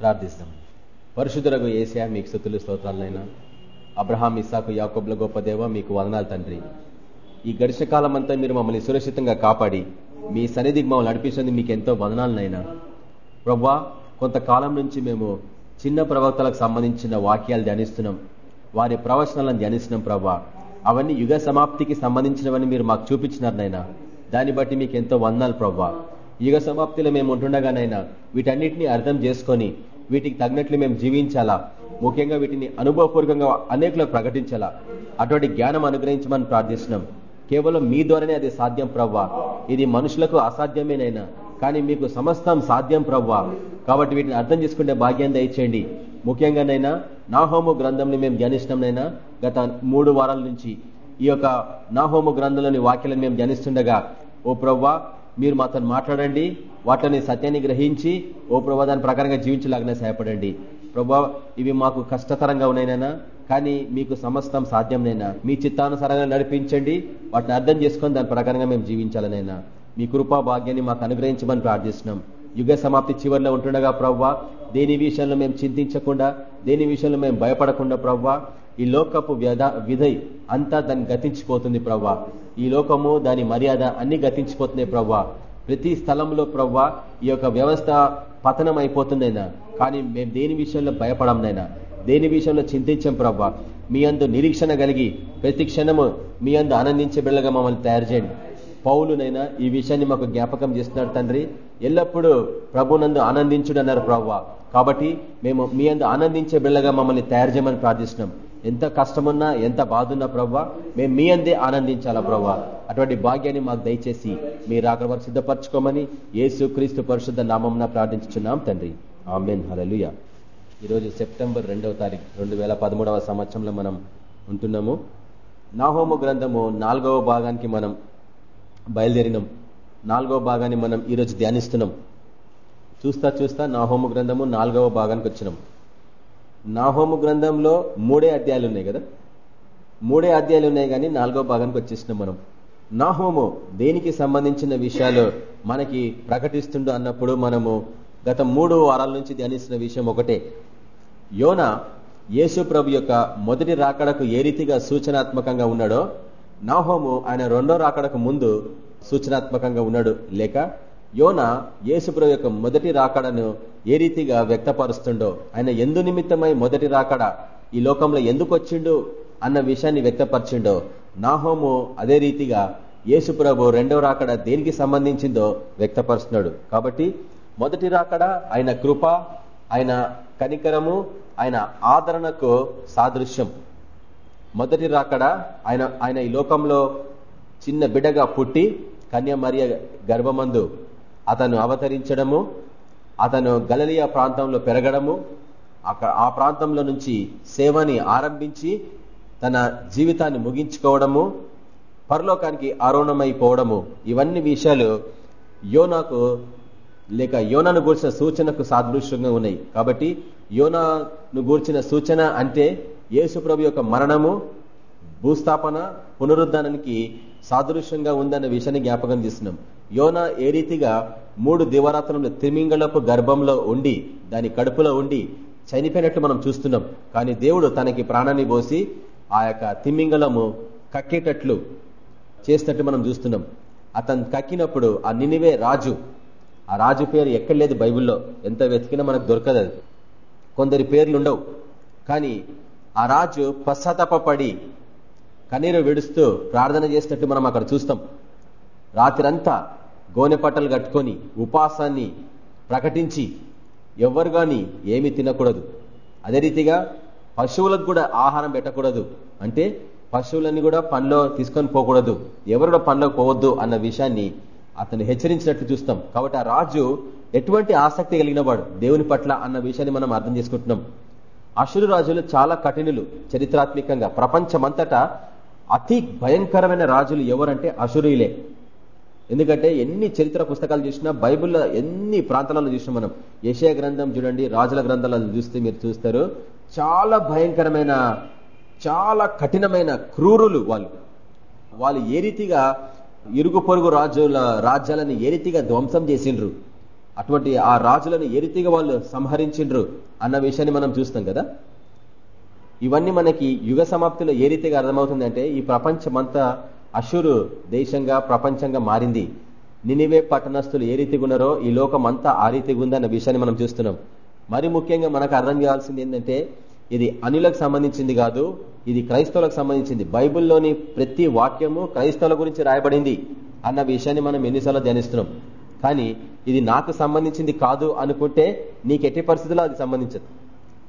ప్రార్థిస్తాం. పరిశుద్ధులకు ఏసియా మీకు స్థుతులు స్తోత్రాలైనా అబ్రహాం ఇస్సాకు యాకోబ్ల గొప్ప దేవ మీకు వదనాలు తండ్రి. ఈ గడిచిన కాలం అంతా మీరు మమ్మల్ని సురక్షితంగా కాపాడి మీ సన్నిధికి మమ్మల్ని నడిపించింది మీకు ఎంతో వదనాలనైనా. ప్రవ్వా కొంతకాలం నుంచి మేము చిన్న ప్రవక్తలకు సంబంధించిన వాక్యాలు ధ్యానిస్తున్నాం. వారి ప్రవచనాలను ధ్యానిస్తున్నాం ప్రవ్వా అవన్నీ యుగ సమాప్తికి సంబంధించినవని మీరు మాకు చూపించినారనైనా. దాన్ని బట్టి మీకు ఎంతో వందాలు ప్రవ్వా యుగ సమాప్తిలో మేము ఉంటుండగానైనా వీటన్నిటిని అర్థం చేసుకొని వీటికి తగినట్లు మేము జీవించాలా? ముఖ్యంగా వీటిని అనుభవపూర్వకంగా అనేకులకు ప్రకటించాలా? అటువంటి జ్ఞానం అనుగ్రహించమని ప్రార్థిస్తున్నాం. కేవలం మీ ద్వారానే అది సాధ్యం ప్రవ్వా. ఇది మనుషులకు అసాధ్యమేనైనా కానీ మీకు సమస్తం సాధ్యం ప్రవ్వా. కాబట్టి వీటిని అర్థం చేసుకునే భాగ్యం దయచేయండి. ముఖ్యంగానైనా నాహోము గ్రంథంని మేము ధ్యానించడంనైనా గత మూడు వారాల నుంచి ఈ యొక్క నాహోము గ్రంథంలోని వాక్యాలను మేము ధ్యానిస్తుండగా ఓ ప్రవ్వా మీరు మాతో మాట్లాడండి వాటిని సత్యాన్ని గ్రహించి ఓ ప్రభా దాని ప్రకారంగా జీవించలాగానే సహాయపడండి. ప్రభా ఇవి మాకు కష్టతరంగా ఉన్నాయినైనా కానీ మీకు సమస్తం సాధ్యంనైనా మీ చిత్తానుసారంగా నడిపించండి వాటిని అర్థం చేసుకొని దాని ప్రకారంగా మేము జీవించాలనైనా. మీ కృపా భాగ్యాన్ని మాకు అనుగ్రహించమని ప్రార్థిస్తున్నాం. యుగ సమాప్తి చివరిలో ఉంటుండగా ప్రవ్వా దేని విషయంలో మేము చింతించకుండా దేని విషయంలో మేము భయపడకుండా ప్రవ్వా ఈ లోకపు వ్యధ విధై అంతా దాన్ని గతించిపోతుంది ప్రవ్వా ఈ లోకము దాని మర్యాద అన్ని గతించిపోతున్నాయి ప్రవ్వా ప్రతి స్థలంలో ప్రవ్వా ఈ యొక్క వ్యవస్థ పతనం అయిపోతుందైనా కానీ మేము దేని విషయంలో భయపడంనైనా దేని విషయంలో చింతించాం ప్రవ్వా? మీ అందు నిరీక్షణ కలిగి ప్రతి క్షణము మీ అందు ఆనందించే బిళ్ళగా మమ్మల్ని తయారు చేయండి. పౌలునైనా ఈ విషయాన్ని మాకు జ్ఞాపకం చేస్తున్నాడు తండ్రి. ఎల్లప్పుడూ ప్రభునందు ఆనందించుడు అన్నారు ప్రవ్వా. కాబట్టి మేము మీ అందు ఆనందించే బిళ్ళగా మమ్మల్ని తయారు చేయమని ప్రార్థిస్తున్నాం. ఎంత కష్టమున్నా ఎంత బాధున్నా ప్రవ్వా మేము మీ అందే ఆనందించాలా ప్రవ్వా? అటువంటి భాగ్యాన్ని మాకు దయచేసి మీరు అక్కడ వరకు సిద్ధపరచుకోమని యేసు క్రీస్తు పరిశుద్ధ నామంన ప్రార్థించున్నాం తండ్రి. ఆమెన్. హలలుయ ఈరోజు సెప్టెంబర్ రెండవ తారీఖు రెండు వేల పదమూడవ సంవత్సరంలో మనం ఉంటున్నాము. నాహోము గ్రంథము నాలుగవ భాగానికి మనం బయలుదేరినాం. నాలుగవ భాగాన్ని మనం ఈరోజు ధ్యానిస్తున్నాం. చూస్తా చూస్తా నాహోము గ్రంథము నాలుగవ భాగానికి వచ్చినాం. నాహోము గ్రంథంలో మూడే అధ్యాయాలు ఉన్నాయి కదా? మూడే అధ్యాయాలు ఉన్నాయి కానీ నాలుగో భాగానికి వచ్చేసినాం మనం. నాహోము దేనికి సంబంధించిన విషయాలు మనకి ప్రకటిస్తుండో అన్నప్పుడు మనము గత మూడు వారాల నుంచి ధ్యానిస్తున్న విషయం ఒకటే. యోన యేసు ప్రభు యొక్క మొదటి రాకడకు ఏ రీతిగా సూచనాత్మకంగా ఉన్నాడో నాహోము ఆయన రెండో రాకడకు ముందు సూచనాత్మకంగా ఉన్నాడు. లేక యోన యేసుప్రభు యొక్క మొదటి రాకడను ఏ రీతిగా వ్యక్తపరుస్తుండో ఆయన ఎందు నిమిత్తమై మొదటి రాకడ ఈ లోకంలో ఎందుకు వచ్చిండు అన్న విషయాన్ని వ్యక్తపరిచిండో నాహోము అదే రీతిగా యేసుప్రభు రెండవ రాకడ దేనికి సంబంధించిందో వ్యక్తపరుస్తున్నాడు. కాబట్టి మొదటి రాకడ ఆయన కృప ఆయన కనికరము ఆయన ఆదరణకు సాదృశ్యం. మొదటి రాకడ ఆయన ఆయన ఈ లోకంలో చిన్న బిడ్డగా పుట్టి కన్యామర్య గర్భమందు అతను అవతరించడము అతను గలలియా ప్రాంతంలో పెరగడము ఆ ప్రాంతంలో నుంచి సేవని ఆరంభించి తన జీవితాన్ని ముగించుకోవడము పరలోకానికి ఆరోణమైపోవడము ఇవన్నీ విషయాలు యోనాకు లేక యోనాను గూర్చిన సూచనకు సాదృశ్యంగా ఉన్నాయి. కాబట్టి యోనాను గూర్చిన సూచన అంటే యేసుప్రభు యొక్క మరణము భూస్థాపన పునరుద్ధానానికి సాదృశ్యంగా ఉందన్న విషయాన్ని జ్ఞాపకం చేస్తున్నాం. యోన ఏ రీతిగా మూడు దివరాత్రంలో తిమింగళపు గర్భంలో ఉండి దాని కడుపులో ఉండి చనిపోయినట్టు మనం చూస్తున్నాం. కానీ దేవుడు తనకి ప్రాణాన్ని పోసి ఆ యొక్క తిమ్మింగళము కక్కేటట్లు చేసినట్టు మనం చూస్తున్నాం. అతను కక్కినప్పుడు ఆ నినివే రాజు ఆ రాజు పేరు ఎక్కడ లేదు బైబిల్లో. ఎంత వెతికినా మనకు దొరకదు కొందరి పేర్లు ఉండవు. కానీ ఆ రాజు పశ్చాత్తాపడి కన్నీరు విడుస్తూ ప్రార్థన చేసినట్టు మనం అక్కడ చూస్తాం. రాత్రంతా గోనె పట్టలు కట్టుకొని ఉపాసాన్ని ప్రకటించి ఎవరు కానీ ఏమి తినకూడదు. అదే రీతిగా పశువులకు కూడా ఆహారం పెట్టకూడదు. అంటే పశువులన్నీ కూడా పనిలో తీసుకొని పోకూడదు. ఎవరు కూడా పనిలోకి పోవద్దు అన్న విషయాన్ని అతను హెచ్చరించినట్లు చూస్తాం. కాబట్టి ఆ రాజు ఎటువంటి ఆసక్తి కలిగిన వాడు? దేవుని పట్ల అన్న విషయాన్ని మనం అర్థం చేసుకుంటున్నాం. అసురు రాజులు చాలా కఠినులు చరిత్రాత్మకంగా. ప్రపంచమంతటా అతి భయంకరమైన రాజులు ఎవరంటే అసురులే ఎందుకంటే ఎన్ని చరిత్ర పుస్తకాలు చూసినా బైబిల్లో ఎన్ని ప్రాంతాలలో చూసినా మనం యశయ గ్రంథం చూడండి రాజుల గ్రంథాలను చూస్తే మీరు చూస్తారు. చాలా భయంకరమైన చాలా కఠినమైన క్రూరులు వాళ్ళు. వాళ్ళు ఏ రీతిగా ఇరుగు పొరుగు రాజుల రాజ్యాలను ఏ రీతిగా ధ్వంసం చేసిండ్రు? అటువంటి ఆ రాజులను ఏ రీతిగా వాళ్ళు సంహరించిండ్రు? అన్న విషయాన్ని మనం చూస్తాం కదా? ఇవన్నీ మనకి యుగ సమాప్తిలో ఏ రీతిగా అర్థమవుతుందంటే ఈ ప్రపంచమంతా అషురు దేశంగా ప్రపంచంగా మారింది. నినివే పట్టణస్థులు ఏ రీతిగా ఉన్నారో ఈ లోకం అంతా ఆ రీతిగా ఉందన్న విషయాన్ని మనం చూస్తున్నాం. మరి ముఖ్యంగా మనకు అర్థం చేయాల్సింది ఏంటంటే ఇది అనిలకు సంబంధించింది కాదు ఇది క్రైస్తవులకు సంబంధించింది. బైబిల్లోని ప్రతి వాక్యము క్రైస్తవుల గురించి రాయబడింది అన్న విషయాన్ని మనం ఎన్నిసార్లు ధ్యానిస్తున్నాం. కానీ ఇది నాకు సంబంధించింది కాదు అనుకుంటే నీకు ఎట్టి పరిస్థితుల్లో అది సంబంధించదు.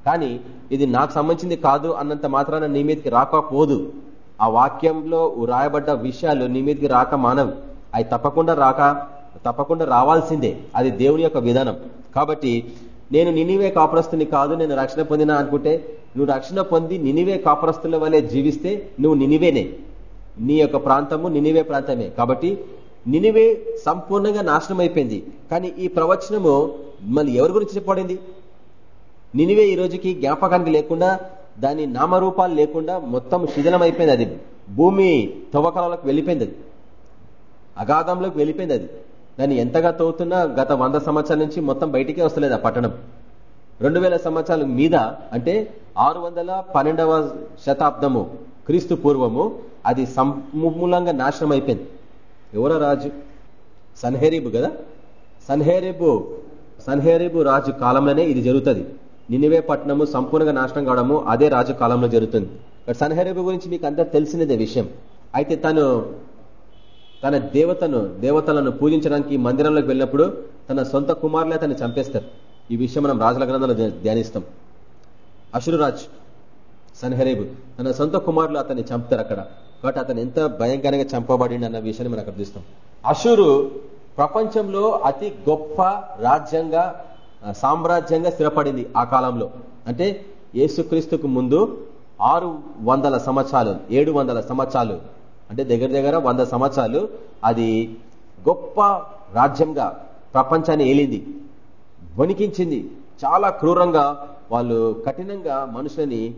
కానీ ఇది నాకు సంబంధించింది కాదు అన్నంత మాత్రాన నీ మీదకి రాకపోదు. ఆ వాక్యంలో రాయబడ్డ విషయాలు నీ మీదకి రాక మానవు. అవి తప్పకుండా రాక తప్పకుండా రావాల్సిందే. అది దేవుని యొక్క విధానం. కాబట్టి నేను నినివే కాపురస్తుని కాదు నేను రక్షణ పొందినా అనుకుంటే నువ్వు రక్షణ పొంది నినివే కాపురస్తుల వలె జీవిస్తే నువ్వు నినివేనే. నీ యొక్క ప్రాంతము నినివే ప్రాంతమే. కాబట్టి నినివే సంపూర్ణంగా నాశనం అయిపోయింది కానీ ఈ ప్రవచనము మళ్ళీ ఎవరి గురించి చెప్పబడింది? నినివే ఈ రోజుకి జ్ఞాపకానికి లేకుండా దాని నామరూపాలు లేకుండా మొత్తం శిథిలం అయిపోయింది అది. భూమి తవ్వకాలకు వెళ్ళిపోయింది అది. అగాధంలోకి వెళ్ళిపోయింది అది. దాన్ని ఎంతగా తవ్వుతున్నా గత వంద సంవత్సరాల నుంచి మొత్తం బయటికే వస్తలేదు ఆ పట్టణం. రెండు వేల సంవత్సరాల మీద అంటే ఆరు వందల పన్నెండవ శతాబ్దము క్రీస్తు పూర్వము అది సమూలంగా నాశనం అయిపోయింది ఎవరో రాజు? సన్హేరీబు కదా? సన్హేరీబు సన్హేరీబు రాజు కాలంలోనే ఇది జరుగుతుంది. నినివే పట్టణము సంపూర్ణంగా నాశనం కావడము అదే రాజు కాలంలో జరుగుతుంది సన్హరేబు గురించి మీకు అంతా తెలిసినదే విషయం. అయితే తను తన దేవతను దేవతలను పూజించడానికి మందిరంలోకి వెళ్ళినప్పుడు తన సొంత కుమారులే అతన్ని చంపేస్తారు. ఈ విషయం మనం రాజుల గ్రంథంలో ధ్యానిస్తాం. అషురురాజ్ సన్హరేబు తన సొంత కుమారులు అతన్ని చంపుతారు అక్కడ. కాబట్టి అతను ఎంత భయంకరంగా చంపబడి అన్న విషయాన్ని మనం అక్కడ చూస్తాం. అషురు ప్రపంచంలో అతి గొప్ప రాజ్యంగా సామ్రాజ్యంగా స్థిరపడింది ఆ కాలంలో. అంటే యేసుక్రీస్తుకు ముందు ఆరు వందల సంవత్సరాలు ఏడు వందల సంవత్సరాలు అంటే దగ్గర దగ్గర వంద సంవత్సరాలు అది గొప్ప రాజ్యంగా ప్రపంచాన్ని ఏలింది వణికించింది. చాలా క్రూరంగా వాళ్ళు కఠినంగా మనుషులని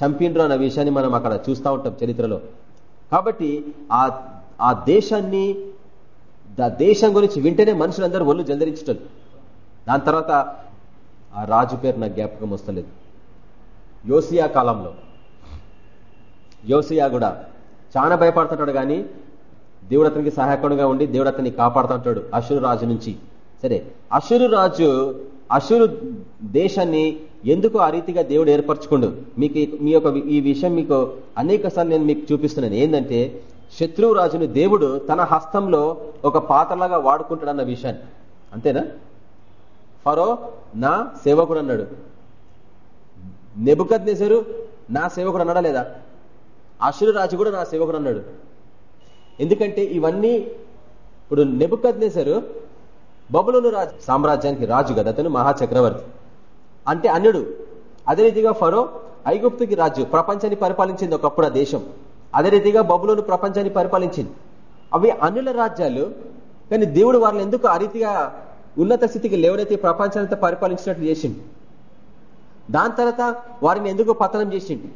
చంపిండ్రు అన్న విషయాన్ని మనం అక్కడ చూస్తూ ఉంటాం చరిత్రలో. కాబట్టి ఆ ఆ దేశాన్ని దేశం గురించి వింటేనే మనుషులందరూ ఒళ్ళు జల్దరించటం దాని తర్వాత ఆ రాజు పేరు నాకు జ్ఞాపకం వస్తలేదు. యోసియా కాలంలో. యోసియా కూడా చాలా భయపడుతుంటాడు కానీ దేవుడు అతనికి సహాయకుడుగా ఉండి దేవుడు అతన్ని కాపాడుతుంటాడు అసురు రాజు నుంచి. సరే అసురు రాజు అసురు దేశాన్ని ఎందుకు ఆ రీతిగా దేవుడు ఏర్పరచుకుండు? మీకు మీ యొక్క ఈ విషయం మీకు అనేక నేను మీకు చూపిస్తున్నాను. ఏంటంటే శత్రువు రాజుని దేవుడు తన హస్తంలో ఒక పాత్రలాగా వాడుకుంటాడన్న విషయాన్ని. అంతేనా? ఫరో నా సేవకుడు అన్నాడు. నెబుకద్ నెసరు నా సేవకుడు అన్నాడా లేదా? అసురు రాజు కూడా నా సేవకుడు అన్నాడు. ఎందుకంటే ఇవన్నీ ఇప్పుడు నెబుకద్ నెసరు బబులోను రాజు సామ్రాజ్యానికి రాజు కదా అతను మహాచక్రవర్తి. అంటే అన్యుడు అదే రీతిగా ఫరో ఐగుప్తుకి రాజు ప్రపంచాన్ని పరిపాలించింది ఒకప్పుడు ఆ దేశం. అదే రీతిగా బబులోను ప్రపంచాన్ని పరిపాలించింది. అవి అన్యుల రాజ్యాలు కానీ దేవుడు వాళ్ళని ఎందుకు ఆ రీతిగా ఉన్నత స్థితికి లేవనైతే ప్రపంచాన్ని పరిపాలించినట్లు చేసిండు దాని తర్వాత వారిని ఎందుకు పతనం చేసిండు?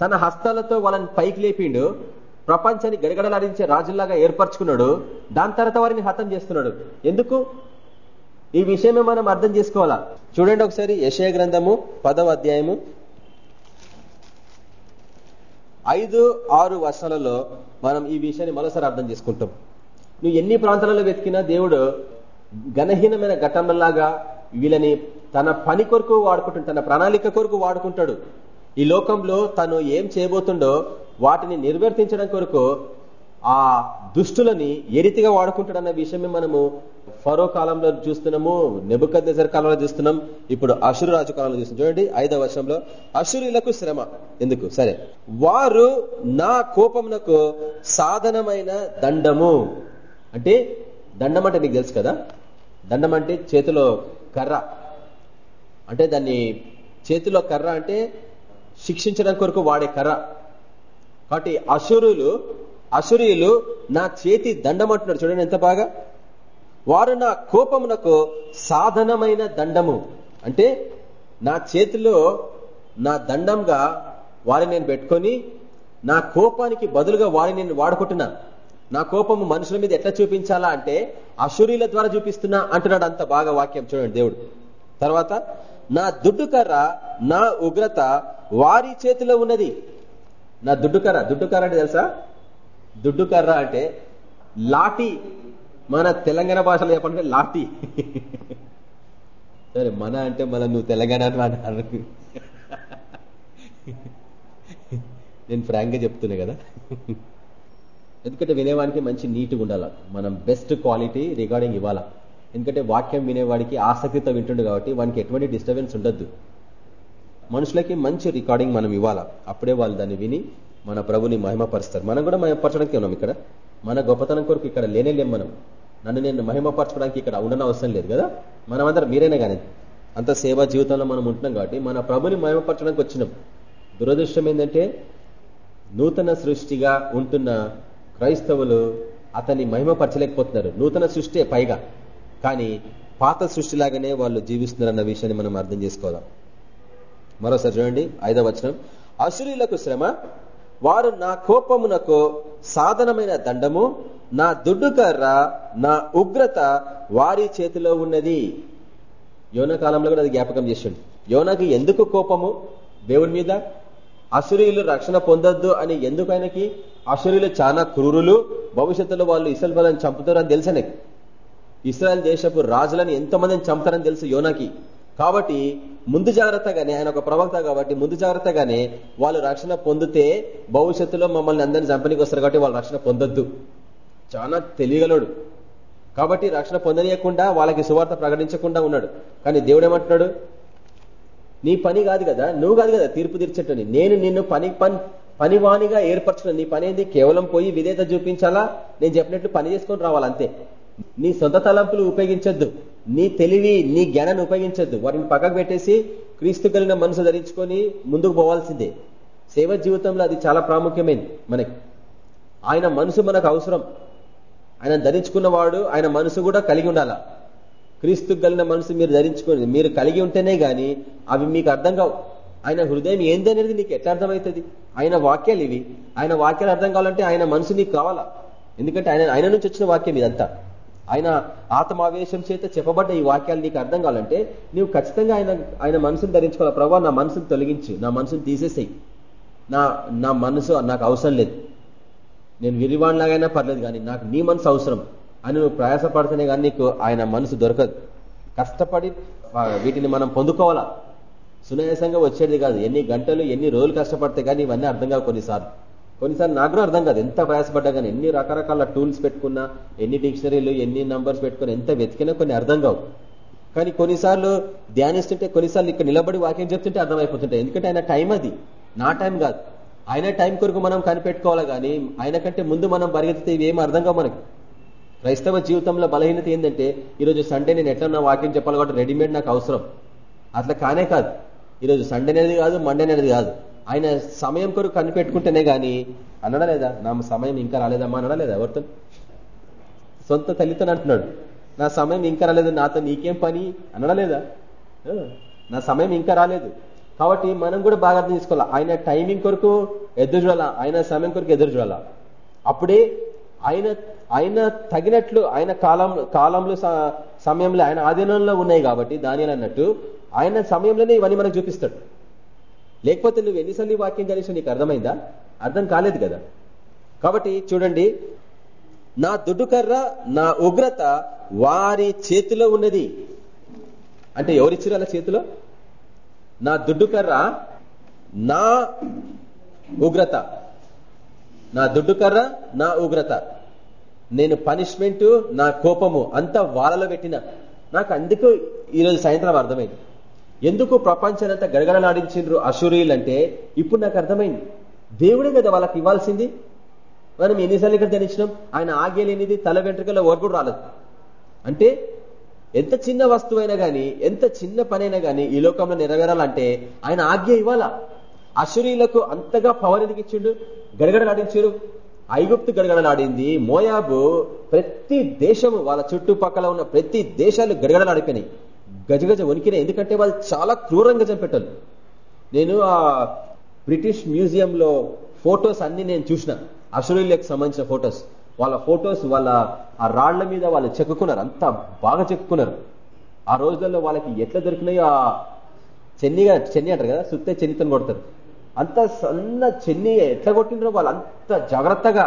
తన హస్తాలతో వాళ్ళని పైకి లేపిండు ప్రపంచాన్ని గడగడలాడించే రాజుల్లాగా ఏర్పరచుకున్నాడు దాని తర్వాత వారిని హతం చేస్తున్నాడు. ఎందుకు? ఈ విషయమే మనం అర్థం చేసుకోవాలా? చూడండి ఒకసారి యశయ గ్రంథము పదవ అధ్యాయము. ఐదు ఆరు వర్షాలలో మనం ఈ విషయాన్ని మరోసారి అర్థం చేసుకుంటాం. నువ్వు ఎన్ని ప్రాంతాలలో వెతికినా దేవుడు ఘనహీనమైన ఘటనలాగా వీళ్ళని తన పని కొరకు వాడుకుంటాడు తన ప్రణాళిక కొరకు వాడుకుంటాడు. ఈ లోకంలో తను ఏం చేయబోతుండో వాటిని నిర్వర్తించడం కొరకు ఆ దుష్టులని ఏ రీతిగా వాడుకుంటాడన్న విషయమే మనము ఫరో కాలంలో చూస్తున్నాము నెబుకద్ కాలంలో చూస్తున్నాం ఇప్పుడు అసురు రాజు కాలంలో చూస్తున్నాం. చూడండి ఐదవ వర్షంలో అసురులకు శ్రమ. ఎందుకు? సరే. వారు నా కోపమునకు సాధనమైన దండము. అంటే దండం అంటే నీకు తెలుసు కదా? దండం అంటే చేతిలో కర్ర. అంటే దాన్ని చేతిలో కర్ర అంటే శిక్షించడం కొరకు వాడే కర్ర. కాబట్టి అసురులు అసురీయులు నా చేతి దండం అంటున్నారు చూడండి ఎంత బాగా. వారు నా కోపమునకు సాధనమైన దండము. అంటే నా చేతిలో నా దండంగా వారిని నేను పెట్టుకొని నా కోపానికి బదులుగా వారిని నేను వాడుకుంటున్నా. నా కోపము మనుషుల మీద ఎట్లా చూపించాలా అంటే అశురీల ద్వారా చూపిస్తున్నా అంటున్నాడు అంత బాగా వాక్యం. చూడండి దేవుడు. తర్వాత నా దుడ్డుకర్ర నా ఉగ్రత వారి చేతిలో ఉన్నది. నా దుడ్డుకర్ర దుడ్డుకర్ర దుడ్డు కర్ర అంటే తెలుసా? దుడ్డుకర్ర అంటే లాఠీ. మన తెలంగాణ భాషలో చెప్పంటే లాఠీ. సరే మన అంటే మన నువ్వు తెలంగాణ అన్నారు. నేను ఫ్రాంక్గా చెప్తున్నా కదా. ఎందుకంటే వినేవాడికి మంచి నీట్గా ఉండాలి. మనం బెస్ట్ క్వాలిటీ రికార్డింగ్ ఇవ్వాలా. ఎందుకంటే వాక్యం వినేవాడికి ఆసక్తితో వింటుండు కాబట్టి వానికి ఎటువంటి డిస్టర్బెన్స్ ఉండద్దు. మనుషులకి మంచి రికార్డింగ్ మనం ఇవ్వాలా. అప్పుడే వాళ్ళు దాన్ని విని మన ప్రభుని మహిమపరుస్తారు. మనం కూడా మహిమపరచడానికి ఉన్నాం ఇక్కడ. మన గొప్పతనం కొరకు ఇక్కడ లేనే లేం మనం. నన్ను నేను మహిమపరచడానికి ఇక్కడ ఉండన అవసరం లేదు కదా? మనమందరం మీరైనా కానీ. అంత సేవా జీవితంలో మనం ఉంటున్నాం కాబట్టి మన ప్రభుని మహిమపరచడానికి వచ్చినాం. దురదృష్టం ఏంటంటే నూతన సృష్టిగా ఉంటున్న క్రైస్తవులు అతన్ని మహిమపరచలేకపోతున్నారు. నూతన సృష్టి పైగా. కానీ పాత సృష్టిలాగానే వాళ్ళు జీవిస్తున్నారన్న విషయాన్ని మనం అర్థం చేసుకోదాం. మరోసారి చూడండి ఐదవ వచనం. అసురీలకు శ్రమ వారు నా కోపమునకు సాధనమైన దండము నా దుడ్డుకర్ర నా ఉగ్రత వారి చేతిలో ఉన్నది. యోన కాలంలో కూడా అది జ్ఞాపకం చేసిండు. యోనకి ఎందుకు కోపము? దేవుని మీద? అసురీలు రక్షణ పొందొద్దు అని ఎందుకు ఆయనకి? అసురీలు చాలా క్రూరులు. భవిష్యత్తులో వాళ్ళు ఇసల్ బలని చంపుతారని తెలుసనే ఇస్రాయల్ దేశపు రాజులను ఎంతమందిని చంపుతారని తెలుసు యోనాకి. కాబట్టి ముందు జాగ్రత్తగానే ఆయన ఒక ప్రవక్త కాబట్టి ముందు జాగ్రత్తగానే వాళ్ళు రక్షణ పొందితే భవిష్యత్తులో మమ్మల్ని అందరినీ చంపనికి వస్తారు కాబట్టి వాళ్ళు రక్షణ పొందొద్దు. చాలా తెలియగలడు. కాబట్టి రక్షణ పొందనీయకుండా వాళ్ళకి సువార్త ప్రకటించకుండా ఉన్నాడు. కానీ దేవుడు ఏమంటున్నాడు? నీ పని కాదు కదా నువ్వు కాదు కదా తీర్పు తీర్చేటని నేను నిన్ను పని పని పనివానిగా ఏర్పరచిన నీ పని కేవలం పోయి విధేత చూపించాలా? నేను చెప్పినట్లు పని చేసుకొని రావాలి అంతే. నీ సొంత తలంపులు ఉపయోగించొద్దు. నీ తెలివి నీ జ్ఞానాన్ని ఉపయోగించొద్దు. వాటిని పక్కకు పెట్టేసి క్రీస్తు కలిగిన మనసు ధరించుకొని ముందుకు పోవాల్సిందే. సేవ జీవితంలో అది చాలా ప్రాముఖ్యమైనది మనకి. ఆయన మనసు మనకు అవసరం. ఆయన ధరించుకున్నవాడు ఆయన మనసు కూడా కలిగి ఉండాలా? క్రీస్తు కలిగిన మనసు మీరు ధరించుకుని మీరు కలిగి ఉంటేనే గాని అవి మీకు అర్థం కావు. ఆయన హృదయం ఏందనేది నీకు? ఎట్లా అర్థమవుతుంది? ఆయన వాక్యాలు ఇవి. ఆయన వాక్యాలు అర్థం కావాలంటే ఆయన మనసు నీకు కావాలా? ఎందుకంటే ఆయన ఆయన నుంచి వచ్చిన వాక్యం ఇదంతా. ఆయన ఆత్మావేశం చేత చెప్పబడ్డ ఈ వాక్యాలు నీకు అర్థం కావాలంటే నువ్వు ఖచ్చితంగా ఆయన ఆయన మనసును ధరించుకోవాలి? ప్రభావ నా మనసును తొలగించి. నా మనసును తీసేసేయి. నా నా మనసు నాకు అవసరం లేదు. నేను విరివాణ్లాగైనా పర్లేదు కానీ నాకు నీ మనసు అవసరం. అని నువ్వు ప్రయాసపడితేనే కానీ నీకు ఆయన మనసు దొరకదు. కష్టపడి వీటిని మనం పొందుకోవాలా? సునాయాసంగా వచ్చేది కాదు. ఎన్ని గంటలు ఎన్ని రోజులు కష్టపడితే కానీ ఇవన్నీ అర్థం కావు కొన్నిసార్లు. కొన్నిసార్లు నాకు కూడా అర్థం కాదు. ఎంత ప్రయాసపడ్డా కానీ ఎన్ని రకరకాల టూల్స్ పెట్టుకున్నా ఎన్ని డిక్షనరీలు ఎన్ని నంబర్స్ పెట్టుకుని ఎంత వెతికినా కొన్ని అర్థం కావు. కానీ కొన్నిసార్లు ధ్యానిస్తుంటే కొన్నిసార్లు ఇక్కడ నిలబడి వాక్యం చెప్తుంటే అర్థమైపోతుంటాయి. ఎందుకంటే ఆయన టైం అది. నా టైం కాదు. ఆయన టైం కొరకు మనం కనిపెట్టుకోవాలి కానీ ఆయన కంటే ముందు మనం పరిగెత్తితే ఇవేం అర్థం కావు మనకి. క్రైస్తవ జీవితంలో బలహీనత ఏంటంటే ఈరోజు సండే నేను ఎట్లా నా వాక్యం చెప్పాలి కాబట్టి రెడీమేడ్ నాకు అవసరం. అట్లా కానే కాదు. ఈరోజు సండే అనేది కాదు మండే అనేది కాదు. ఆయన సమయం కొరకు కనిపెట్టుకుంటేనే కానీ అనడా లేదా నా సమయం ఇంకా రాలేదమ్మా అనడా లేదా ఎవరితో సొంత తల్లితో అంటున్నాడు. నా సమయం ఇంకా రాలేదు నాతో నీకేం పని? అనడా లేదా నా సమయం ఇంకా రాలేదు. కాబట్టి మనం కూడా బాగా అర్థం చేసుకోవాలి. ఆయన టైమింగ్ కొరకు ఎదురు చూడాలా? ఆయన సమయం కొరకు ఎదురు చూడాలా? అప్పుడే ఆయన ఆయన తగినట్లు ఆయన కాలం కాలంలో సమయంలో ఆయన ఆధీనంలో ఉన్నాయి కాబట్టి దాని అన్నట్టు ఆయన సమయంలోనే ఇవన్నీ మనకు చూపిస్తాడు. లేకపోతే నువ్వు ఎన్నిసార్లు వాక్యం కలిసి నీకు అర్థమైందా? అర్థం కాలేదు కదా. కాబట్టి చూడండి నా దుడ్డుకర్ర నా ఉగ్రత వారి చేతిలో ఉన్నది. అంటే ఎవరిచ్చారు అలా చేతిలో? నా దుడ్డుకర్ర నా ఉగ్రత. నా దుడ్డుకర్ర నా ఉగ్రత. నేను పనిష్మెంటు నా కోపము అంతా వాళ్ళలో పెట్టిన. నాకు అందుకు ఈరోజు సాయంత్రం అర్థమైంది. ఎందుకు ప్రపంచానంతా గడగడలాడించిండ్రు అసూరియులు అంటే ఇప్పుడు నాకు అర్థమైంది. దేవుడే కదా వాళ్ళకి ఇవ్వాల్సింది. మనం ఎన్నిసార్లు ఇక్కడ ధరించినాం ఆయన ఆగేలేనిది తల వెంట్రుకలో ఓర్పుడు రాలేదు. అంటే ఎంత చిన్న వస్తువైనా గానీ ఎంత చిన్న పనైనా గానీ ఈ లోకంలో నెరవేరాలంటే ఆయన ఆజ్ఞ ఇవ్వాలా? అశురీలకు అంతగా పవర్ ఎందుకు ఇచ్చిండు? గడగడలాడించారు ఐగుప్తు గడగడలాడింది. మోయాబు ప్రతి దేశము వాళ్ళ చుట్టుపక్కల ఉన్న ప్రతి దేశాలు గడగడలాడిపోయినాయి. గజగజ వణికిన ఎందుకంటే వాళ్ళు చాలా క్రూరంగా చంపెట్టారు నేను ఆ బ్రిటిష్ మ్యూజియంలో ఫొటోస్ అన్ని నేను చూసిన. అసురులకు సంబంధించిన ఫొటోస్. వాళ్ళ ఫొటోస్ వాళ్ళ ఆ రాళ్ళ మీద వాళ్ళు చెక్కుకున్నారు. అంత బాగా చెక్కున్నారు ఆ రోజుల్లో వాళ్ళకి ఎట్లా దొరికినాయో ఆ చెన్నిగా చెన్ని అంటారు కదా సుత్తే చెన్నితను కొడతారు. అంత సన్న చెన్ని ఎట్లా కొట్టినరో వాళ్ళు అంత జాగ్రత్తగా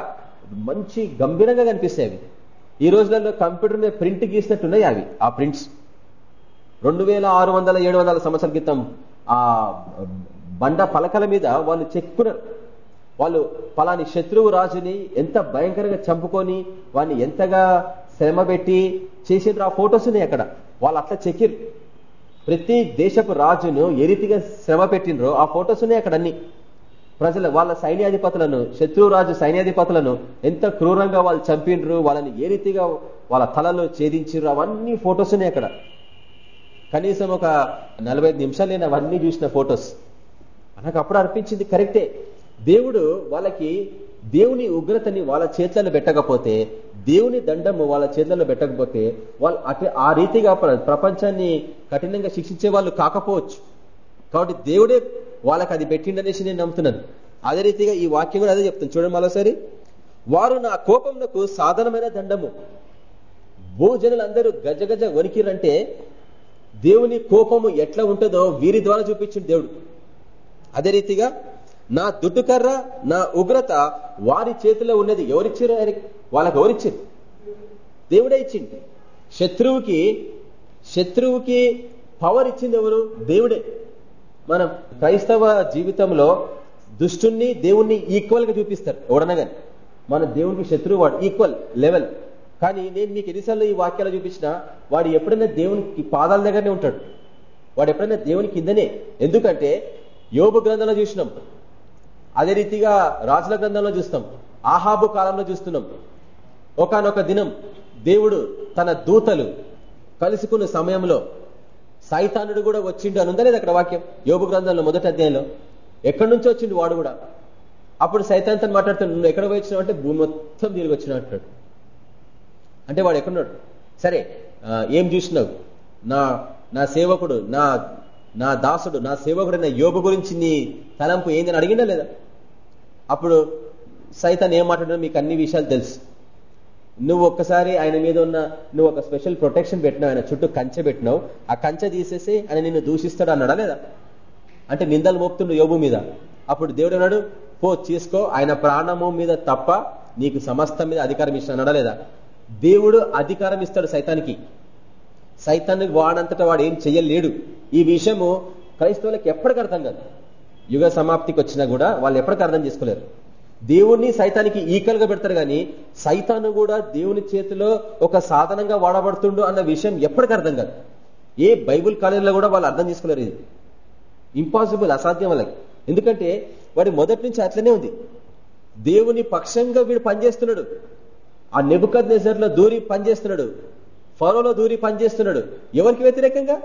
మంచి గంభీరంగా కనిపిస్తాయి అవి. ఈ రోజులలో కంప్యూటర్ మీద ప్రింట్ గీసినట్టున్నాయి అవి ఆ ప్రింట్స్. రెండు వేల ఆరు వందల ఏడు వందల సంవత్సరాల క్రితం ఆ బండ పలకల మీద వాళ్ళు చెక్కున్నారు. వాళ్ళు పలాని శత్రువు రాజుని ఎంత భయంకరంగా చంపుకొని వాడిని ఎంతగా శ్రమ పెట్టి చేసిండ్రు ఆ ఫొటోస్ ఉన్నాయి అక్కడ. వాళ్ళు అట్లా చెక్కిరు ప్రతి దేశపు రాజును ఏ రీతిగా శ్రమ పెట్టినరో ఆ ఫొటోస్ ఉన్నాయి అక్కడ అన్ని. ప్రజలు వాళ్ళ సైన్యాధిపతులను శత్రువు రాజు సైన్యాధిపతులను ఎంత క్రూరంగా వాళ్ళు చంపిండ్రు వాళ్ళని ఏ రీతిగా వాళ్ళ తలలో ఛేదించారు అవన్నీ ఫొటోస్ ఉన్నాయి అక్కడ. కనీసం ఒక నలభై నిమిషాలు నేను అవన్నీ చూసిన ఫొటోస్. నాకు అప్పుడు అనిపించింది కరెక్టే. దేవుడు వాళ్ళకి దేవుని ఉగ్రతని వాళ్ళ చేతులను పెట్టకపోతే దేవుని దండము వాళ్ళ చేతులలో పెట్టకపోతే వాళ్ళు అటు ఆ రీతిగా ప్రపంచాన్ని కఠినంగా శిక్షించే వాళ్ళు కాకపోవచ్చు. కాబట్టి దేవుడే వాళ్ళకి అది పెట్టిండనేసి నేను నమ్ముతున్నాను. అదే రీతిగా ఈ వాక్యం కూడా అదే చెప్తాను చూడండి మరోసారి. వారు నా కోపంకు సాధనమైన దండము. భూజనులందరూ గజ గజ వణికిరంటే దేవుని కోపము ఎట్లా ఉంటుందో వీరి ద్వారా చూపించింది దేవుడు. అదే రీతిగా నా దుడ్డుకర్ర నా ఉగ్రత వారి చేతిలో ఉన్నది. ఎవరిచ్చారు వాళ్ళకి ఎవరిచ్చారు దేవుడే ఇచ్చింది శత్రువుకి శత్రువుకి పవర్ ఇచ్చింది ఎవరు? దేవుడే. మనం క్రైస్తవ జీవితంలో దుష్టుణ్ణి దేవుణ్ణి ఈక్వల్గా చూపిస్తారు. ఎవడన్నా మన దేవునికి శత్రువు వాడు ఈక్వల్ లెవెల్ కానీ నేను మీకు ఎన్నిసార్లు ఈ వాక్యాలు చూపించినా వాడు ఎప్పుడైనా దేవునికి పాదాల దగ్గరనే ఉంటాడు. వాడు ఎప్పుడైనా దేవుని కిందనే. ఎందుకంటే యోగు గ్రంథంలో చూసినాం. అదే రీతిగా రాజుల గ్రంథంలో చూస్తాం. ఆహాబు కాలంలో చూస్తున్నాం. ఒకనొక దినం దేవుడు తన దూతలు కలుసుకున్న సమయంలో సైతానుడు కూడా వచ్చిండు అని ఉందా అక్కడ వాక్యం? యోగు గ్రంథంలో మొదటి అధ్యాయంలో. ఎక్కడి నుంచి వచ్చిండు వాడు కూడా. అప్పుడు సైతాంతం మాట్లాడుతాడు నువ్వు ఎక్కడ వచ్చినావు? అంటే భూమి మొత్తం తిరిగి వచ్చినావు అంటాడు. అంటే వాడు ఎక్కడున్నాడు? సరే ఏం చూసినావు నా నా సేవకుడు నా నా దాసుడు నా సేవకుడు యోగు గురించి నీ తలంపు ఏందని అడిగిందా లేదా? అప్పుడు సైతాన్ ఏం మాట్లాడో మీకు అన్ని విషయాలు తెలుసు. నువ్వు ఒక్కసారి ఆయన మీద ఉన్న నువ్వు ఒక స్పెషల్ ప్రొటెక్షన్ పెట్టినావు ఆయన చుట్టూ కంచె పెట్టినావు. ఆ కంచె తీసేసి ఆయన నిన్ను దూషిస్తాడు అన్నాడా లేదా? అంటే నిందలు మోపుతుండు యోగు మీద. అప్పుడు దేవుడు అన్నాడు పో చేసుకో ఆయన ప్రాణము మీద తప్ప నీకు సమస్తం మీద అధికారం ఇచ్చిన అన్నాడా లేదా? దేవుడు అధికారం ఇస్తాడు సైతానికి. సైతానికి వాడంతటా వాడు ఏం చెయ్యలేడు. ఈ విషయము క్రైస్తవులకు ఎప్పటికి అర్థం కాదు. యుగ సమాప్తికి వచ్చినా కూడా వాళ్ళు ఎప్పటికి అర్థం చేసుకోలేరు. దేవుణ్ణి సైతానికి ఈకలుగా పెడతారు కానీ సైతాను కూడా దేవుని చేతిలో ఒక సాధనంగా వాడబడుతుండు అన్న విషయం ఎప్పటికి అర్థం కాదు. ఏ బైబుల్ కాలేజీలో కూడా వాళ్ళు అర్థం చేసుకోలేరు ఇది. ఇంపాసిబుల్ అసాధ్యం వాళ్ళకి. ఎందుకంటే వాడి మొదటి నుంచి అట్లనే ఉంది. దేవుని పక్షంగా వీడు పనిచేస్తున్నాడు. ఆ నెబుకద్ నెజర్లో దూరి పనిచేస్తున్నాడు. ఫరోలో దూరి పనిచేస్తున్నాడు. ఎవరికి వ్యతిరేకంగా?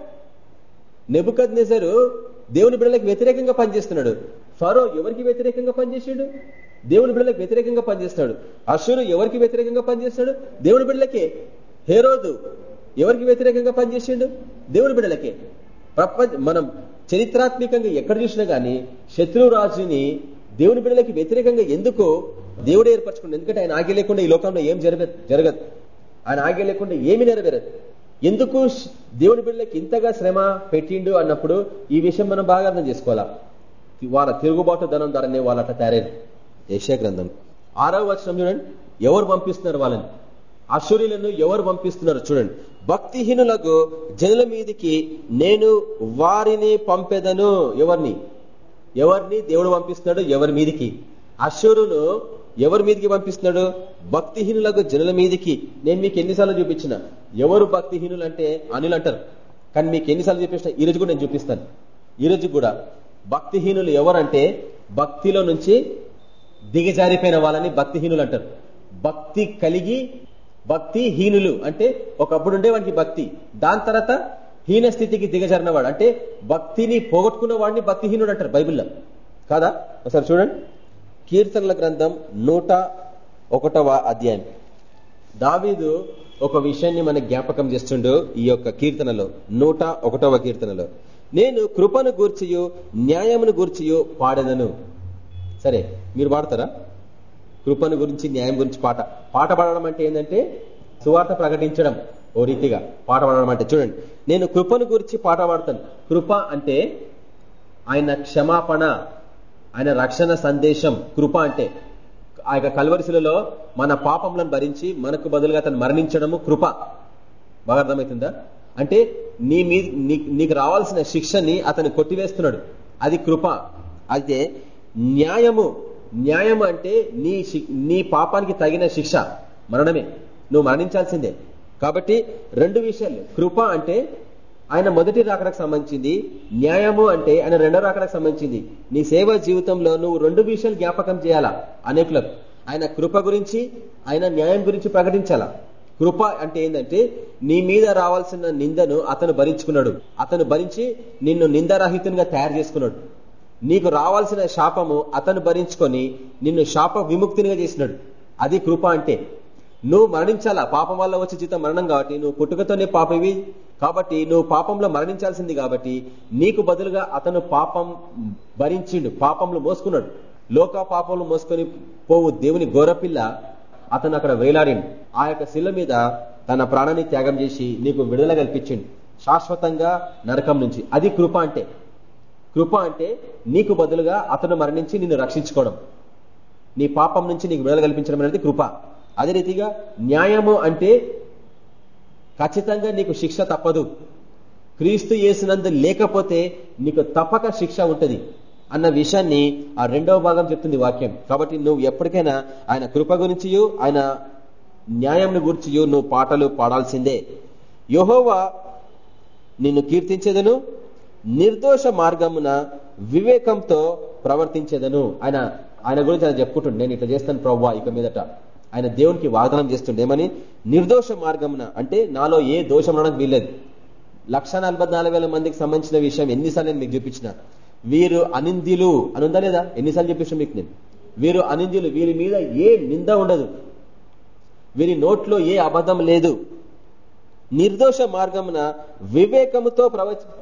నెబుకద్ నెజరు దేవుని బిడ్డలకు వ్యతిరేకంగా పనిచేస్తున్నాడు. ఫరో ఎవరికి వ్యతిరేకంగా పనిచేసాడు దేవుని బిడ్డలకు వ్యతిరేకంగా పనిచేస్తున్నాడు. అశ్వరు ఎవరికి వ్యతిరేకంగా పనిచేస్తాడు దేవుని బిడ్డలకే. హేరోదు ఎవరికి వ్యతిరేకంగా పనిచేసాడు దేవుని బిడ్డలకే. ప్రపంచ మనం చరిత్రాత్మకంగా ఎక్కడ చూసినా గానీ శత్రురాజుని దేవుని బిడ్డలకి వ్యతిరేకంగా ఎందుకో దేవుడు ఏర్పరచుకుంది ఎందుకంటే ఆయన ఆగే లేకుండా ఈ లోకంలో ఏం జరగదు జరగదు. ఆయన ఆగే లేకుండా ఏమి నెరవేరదు. ఎందుకు దేవుని బిడ్డలకి ఇంతగా శ్రమ పెట్టిండు అన్నప్పుడు ఈ విషయం మనం బాగా అర్థం చేసుకోవాలా? వాళ్ళ తిరుగుబాటు ధనం ధరనే వాళ్ళ అట్లా తయారైంది. ఏషియా గ్రంథం. ఆరవ వచనం చూడండి. ఎవరు పంపిస్తున్నారు వాళ్ళని? అసూర్యులను ఎవరు పంపిస్తున్నారు చూడండి. భక్తిహీనులకు జనుల మీదికి నేను వారిని పంపెదను. ఎవరిని? ఎవరిని దేవుడు పంపిస్తున్నాడు? ఎవరి మీదికి? అశ్వరును ఎవరి మీదికి పంపిస్తున్నాడు? భక్తిహీనులకు జనుల మీదికి. నేను మీకు ఎన్నిసార్లు చూపించిన. ఎవరు భక్తిహీనులు అంటే అనులు అంటారు. కానీ మీకు ఎన్నిసార్లు చూపించిన ఈ రోజు కూడా నేను చూపిస్తాను. ఈ రోజు కూడా భక్తిహీనులు ఎవరంటే భక్తిలో నుంచి దిగజారిపోయిన వాళ్ళని భక్తిహీనులు అంటారు. భక్తి కలిగి భక్తిహీనులు అంటే ఒకప్పుడు ఉండే వాడికి భక్తి. దాని తర్వాత హీన స్థితికి దిగజారిన వాడు అంటే భక్తిని పోగొట్టుకున్న వాడిని భక్తిహీనుడు అంటారు బైబిల్లో. కాదా? ఒకసారి చూడండి. కీర్తనల గ్రంథం నూట ఒకటవ అధ్యాయం. దావీదు ఒక విషయాన్ని మనకు జ్ఞాపకం చేస్తుండో ఈ యొక్క కీర్తనలో. నూట ఒకటవ కీర్తనలో. నేను కృపను గూర్చియు న్యాయమును గూర్చియు పాడదను. సరే మీరు పాడతారా? కృపను గురించి న్యాయం గురించి పాట. పాట పాడడం అంటే ఏంటంటే సువార్త ప్రకటించడం. ఓ రీతిగా పాట పాడడం అంటే చూడండి. నేను కృపను గురించి పాట పాడతాను. కృప అంటే ఆయన క్షమాపణ ఆయన రక్షణ సందేశం. కృప అంటే ఆ యొక్క కల్వరిశిలలో మన పాపములను భరించి మనకు బదులుగా అతను మరణించడము కృప. బాగా అర్థమవుతుందా? అంటే నీ మీ నీకు రావాల్సిన శిక్షని అతను కొట్టివేస్తున్నాడు. అది కృప. అయితే న్యాయము న్యాయం అంటే నీ నీ పాపానికి తగిన శిక్ష. మరణమే. నువ్వు మరణించాల్సిందే. కాబట్టి రెండు విషయాలు. కృప అంటే ఆయన మొదటి రాకడకు సంబంధించింది న్యాయము అంటే ఆయన రెండో రాకడకు సంబంధించింది. నీ సేవ జీవితంలో నువ్వు రెండు విషయాలు జ్ఞాపకం చేయాలా? అనేకులకు. ఆయన కృప గురించి ఆయన న్యాయం గురించి ప్రకటించాలా? కృప అంటే ఏంటంటే నీ మీద రావాల్సిన నిందను అతను భరించుకున్నాడు. అతను భరించి నిన్ను నిందరహితునిగా తయారు చేసుకున్నాడు. నీకు రావాల్సిన శాపము అతను భరించుకొని నిన్ను శాప విముక్తినిగా చేసినాడు. అది కృప అంటే. నువ్వు మరణించాలా? పాపం వల్ల వచ్చే జీతం మరణం కాబట్టి నువ్వు పుట్టుకతోనే పాపవి కాబట్టి నువ్వు పాపంలో మరణించాల్సింది కాబట్టి నీకు బదులుగా అతను పాపం భరించిండు పాపంలో మోసుకున్నాడు. లోక పాపంలో మోసుకొని పోవు దేవుని గోరపిల్ల అతను అక్కడ వేలాడిండు. ఆ యొక్క శిల మీద తన ప్రాణాన్ని త్యాగం చేసి నీకు విడుదల కల్పించిండు. శాశ్వతంగా నరకం నుంచి. అది కృప అంటే. కృప అంటే నీకు బదులుగా అతను మరణించి నిన్ను రక్షించుకోవడం. నీ పాపం నుంచి నీకు విడుదల కల్పించడం అనేది కృప. అదే రీతిగా న్యాయము అంటే ఖచ్చితంగా నీకు శిక్ష తప్పదు. క్రీస్తు చేసినందు లేకపోతే నీకు తప్పక శిక్ష ఉంటుంది అన్న విషయాన్ని ఆ రెండవ భాగం చెప్తుంది వాక్యం. కాబట్టి నువ్వు ఎప్పటికైనా ఆయన కృప గురించి ఆయన న్యాయం గురించి నువ్వు పాటలు పాడాల్సిందే. యహోవా నిన్ను కీర్తించేదను నిర్దోష మార్గమున వివేకంతో ప్రవర్తించేదను. ఆయన ఆయన గురించి ఆయన చెప్పుకుంటుండే. నేను ఇట్లా చేస్తాను ప్రవ్వా ఇక మీదట. ఆయన దేవునికి వాగ్దానం చేస్తుండే ఏమని? నిర్దోష మార్గమున అంటే నాలో ఏ దోషం రావడానికి వీల్లేదు. లక్ష మందికి సంబంధించిన విషయం ఎన్నిసార్లు నేను మీకు చూపించిన. వీరు అనిందిలు అని ఉందా లేదా? ఎన్నిసార్లు చూపించిన మీకు నేను? వీరు అనిందిలు వీరి మీద ఏ నింద ఉండదు. వీరి నోట్లో ఏ అబద్ధం లేదు. నిర్దోష మార్గమున వివేకముతో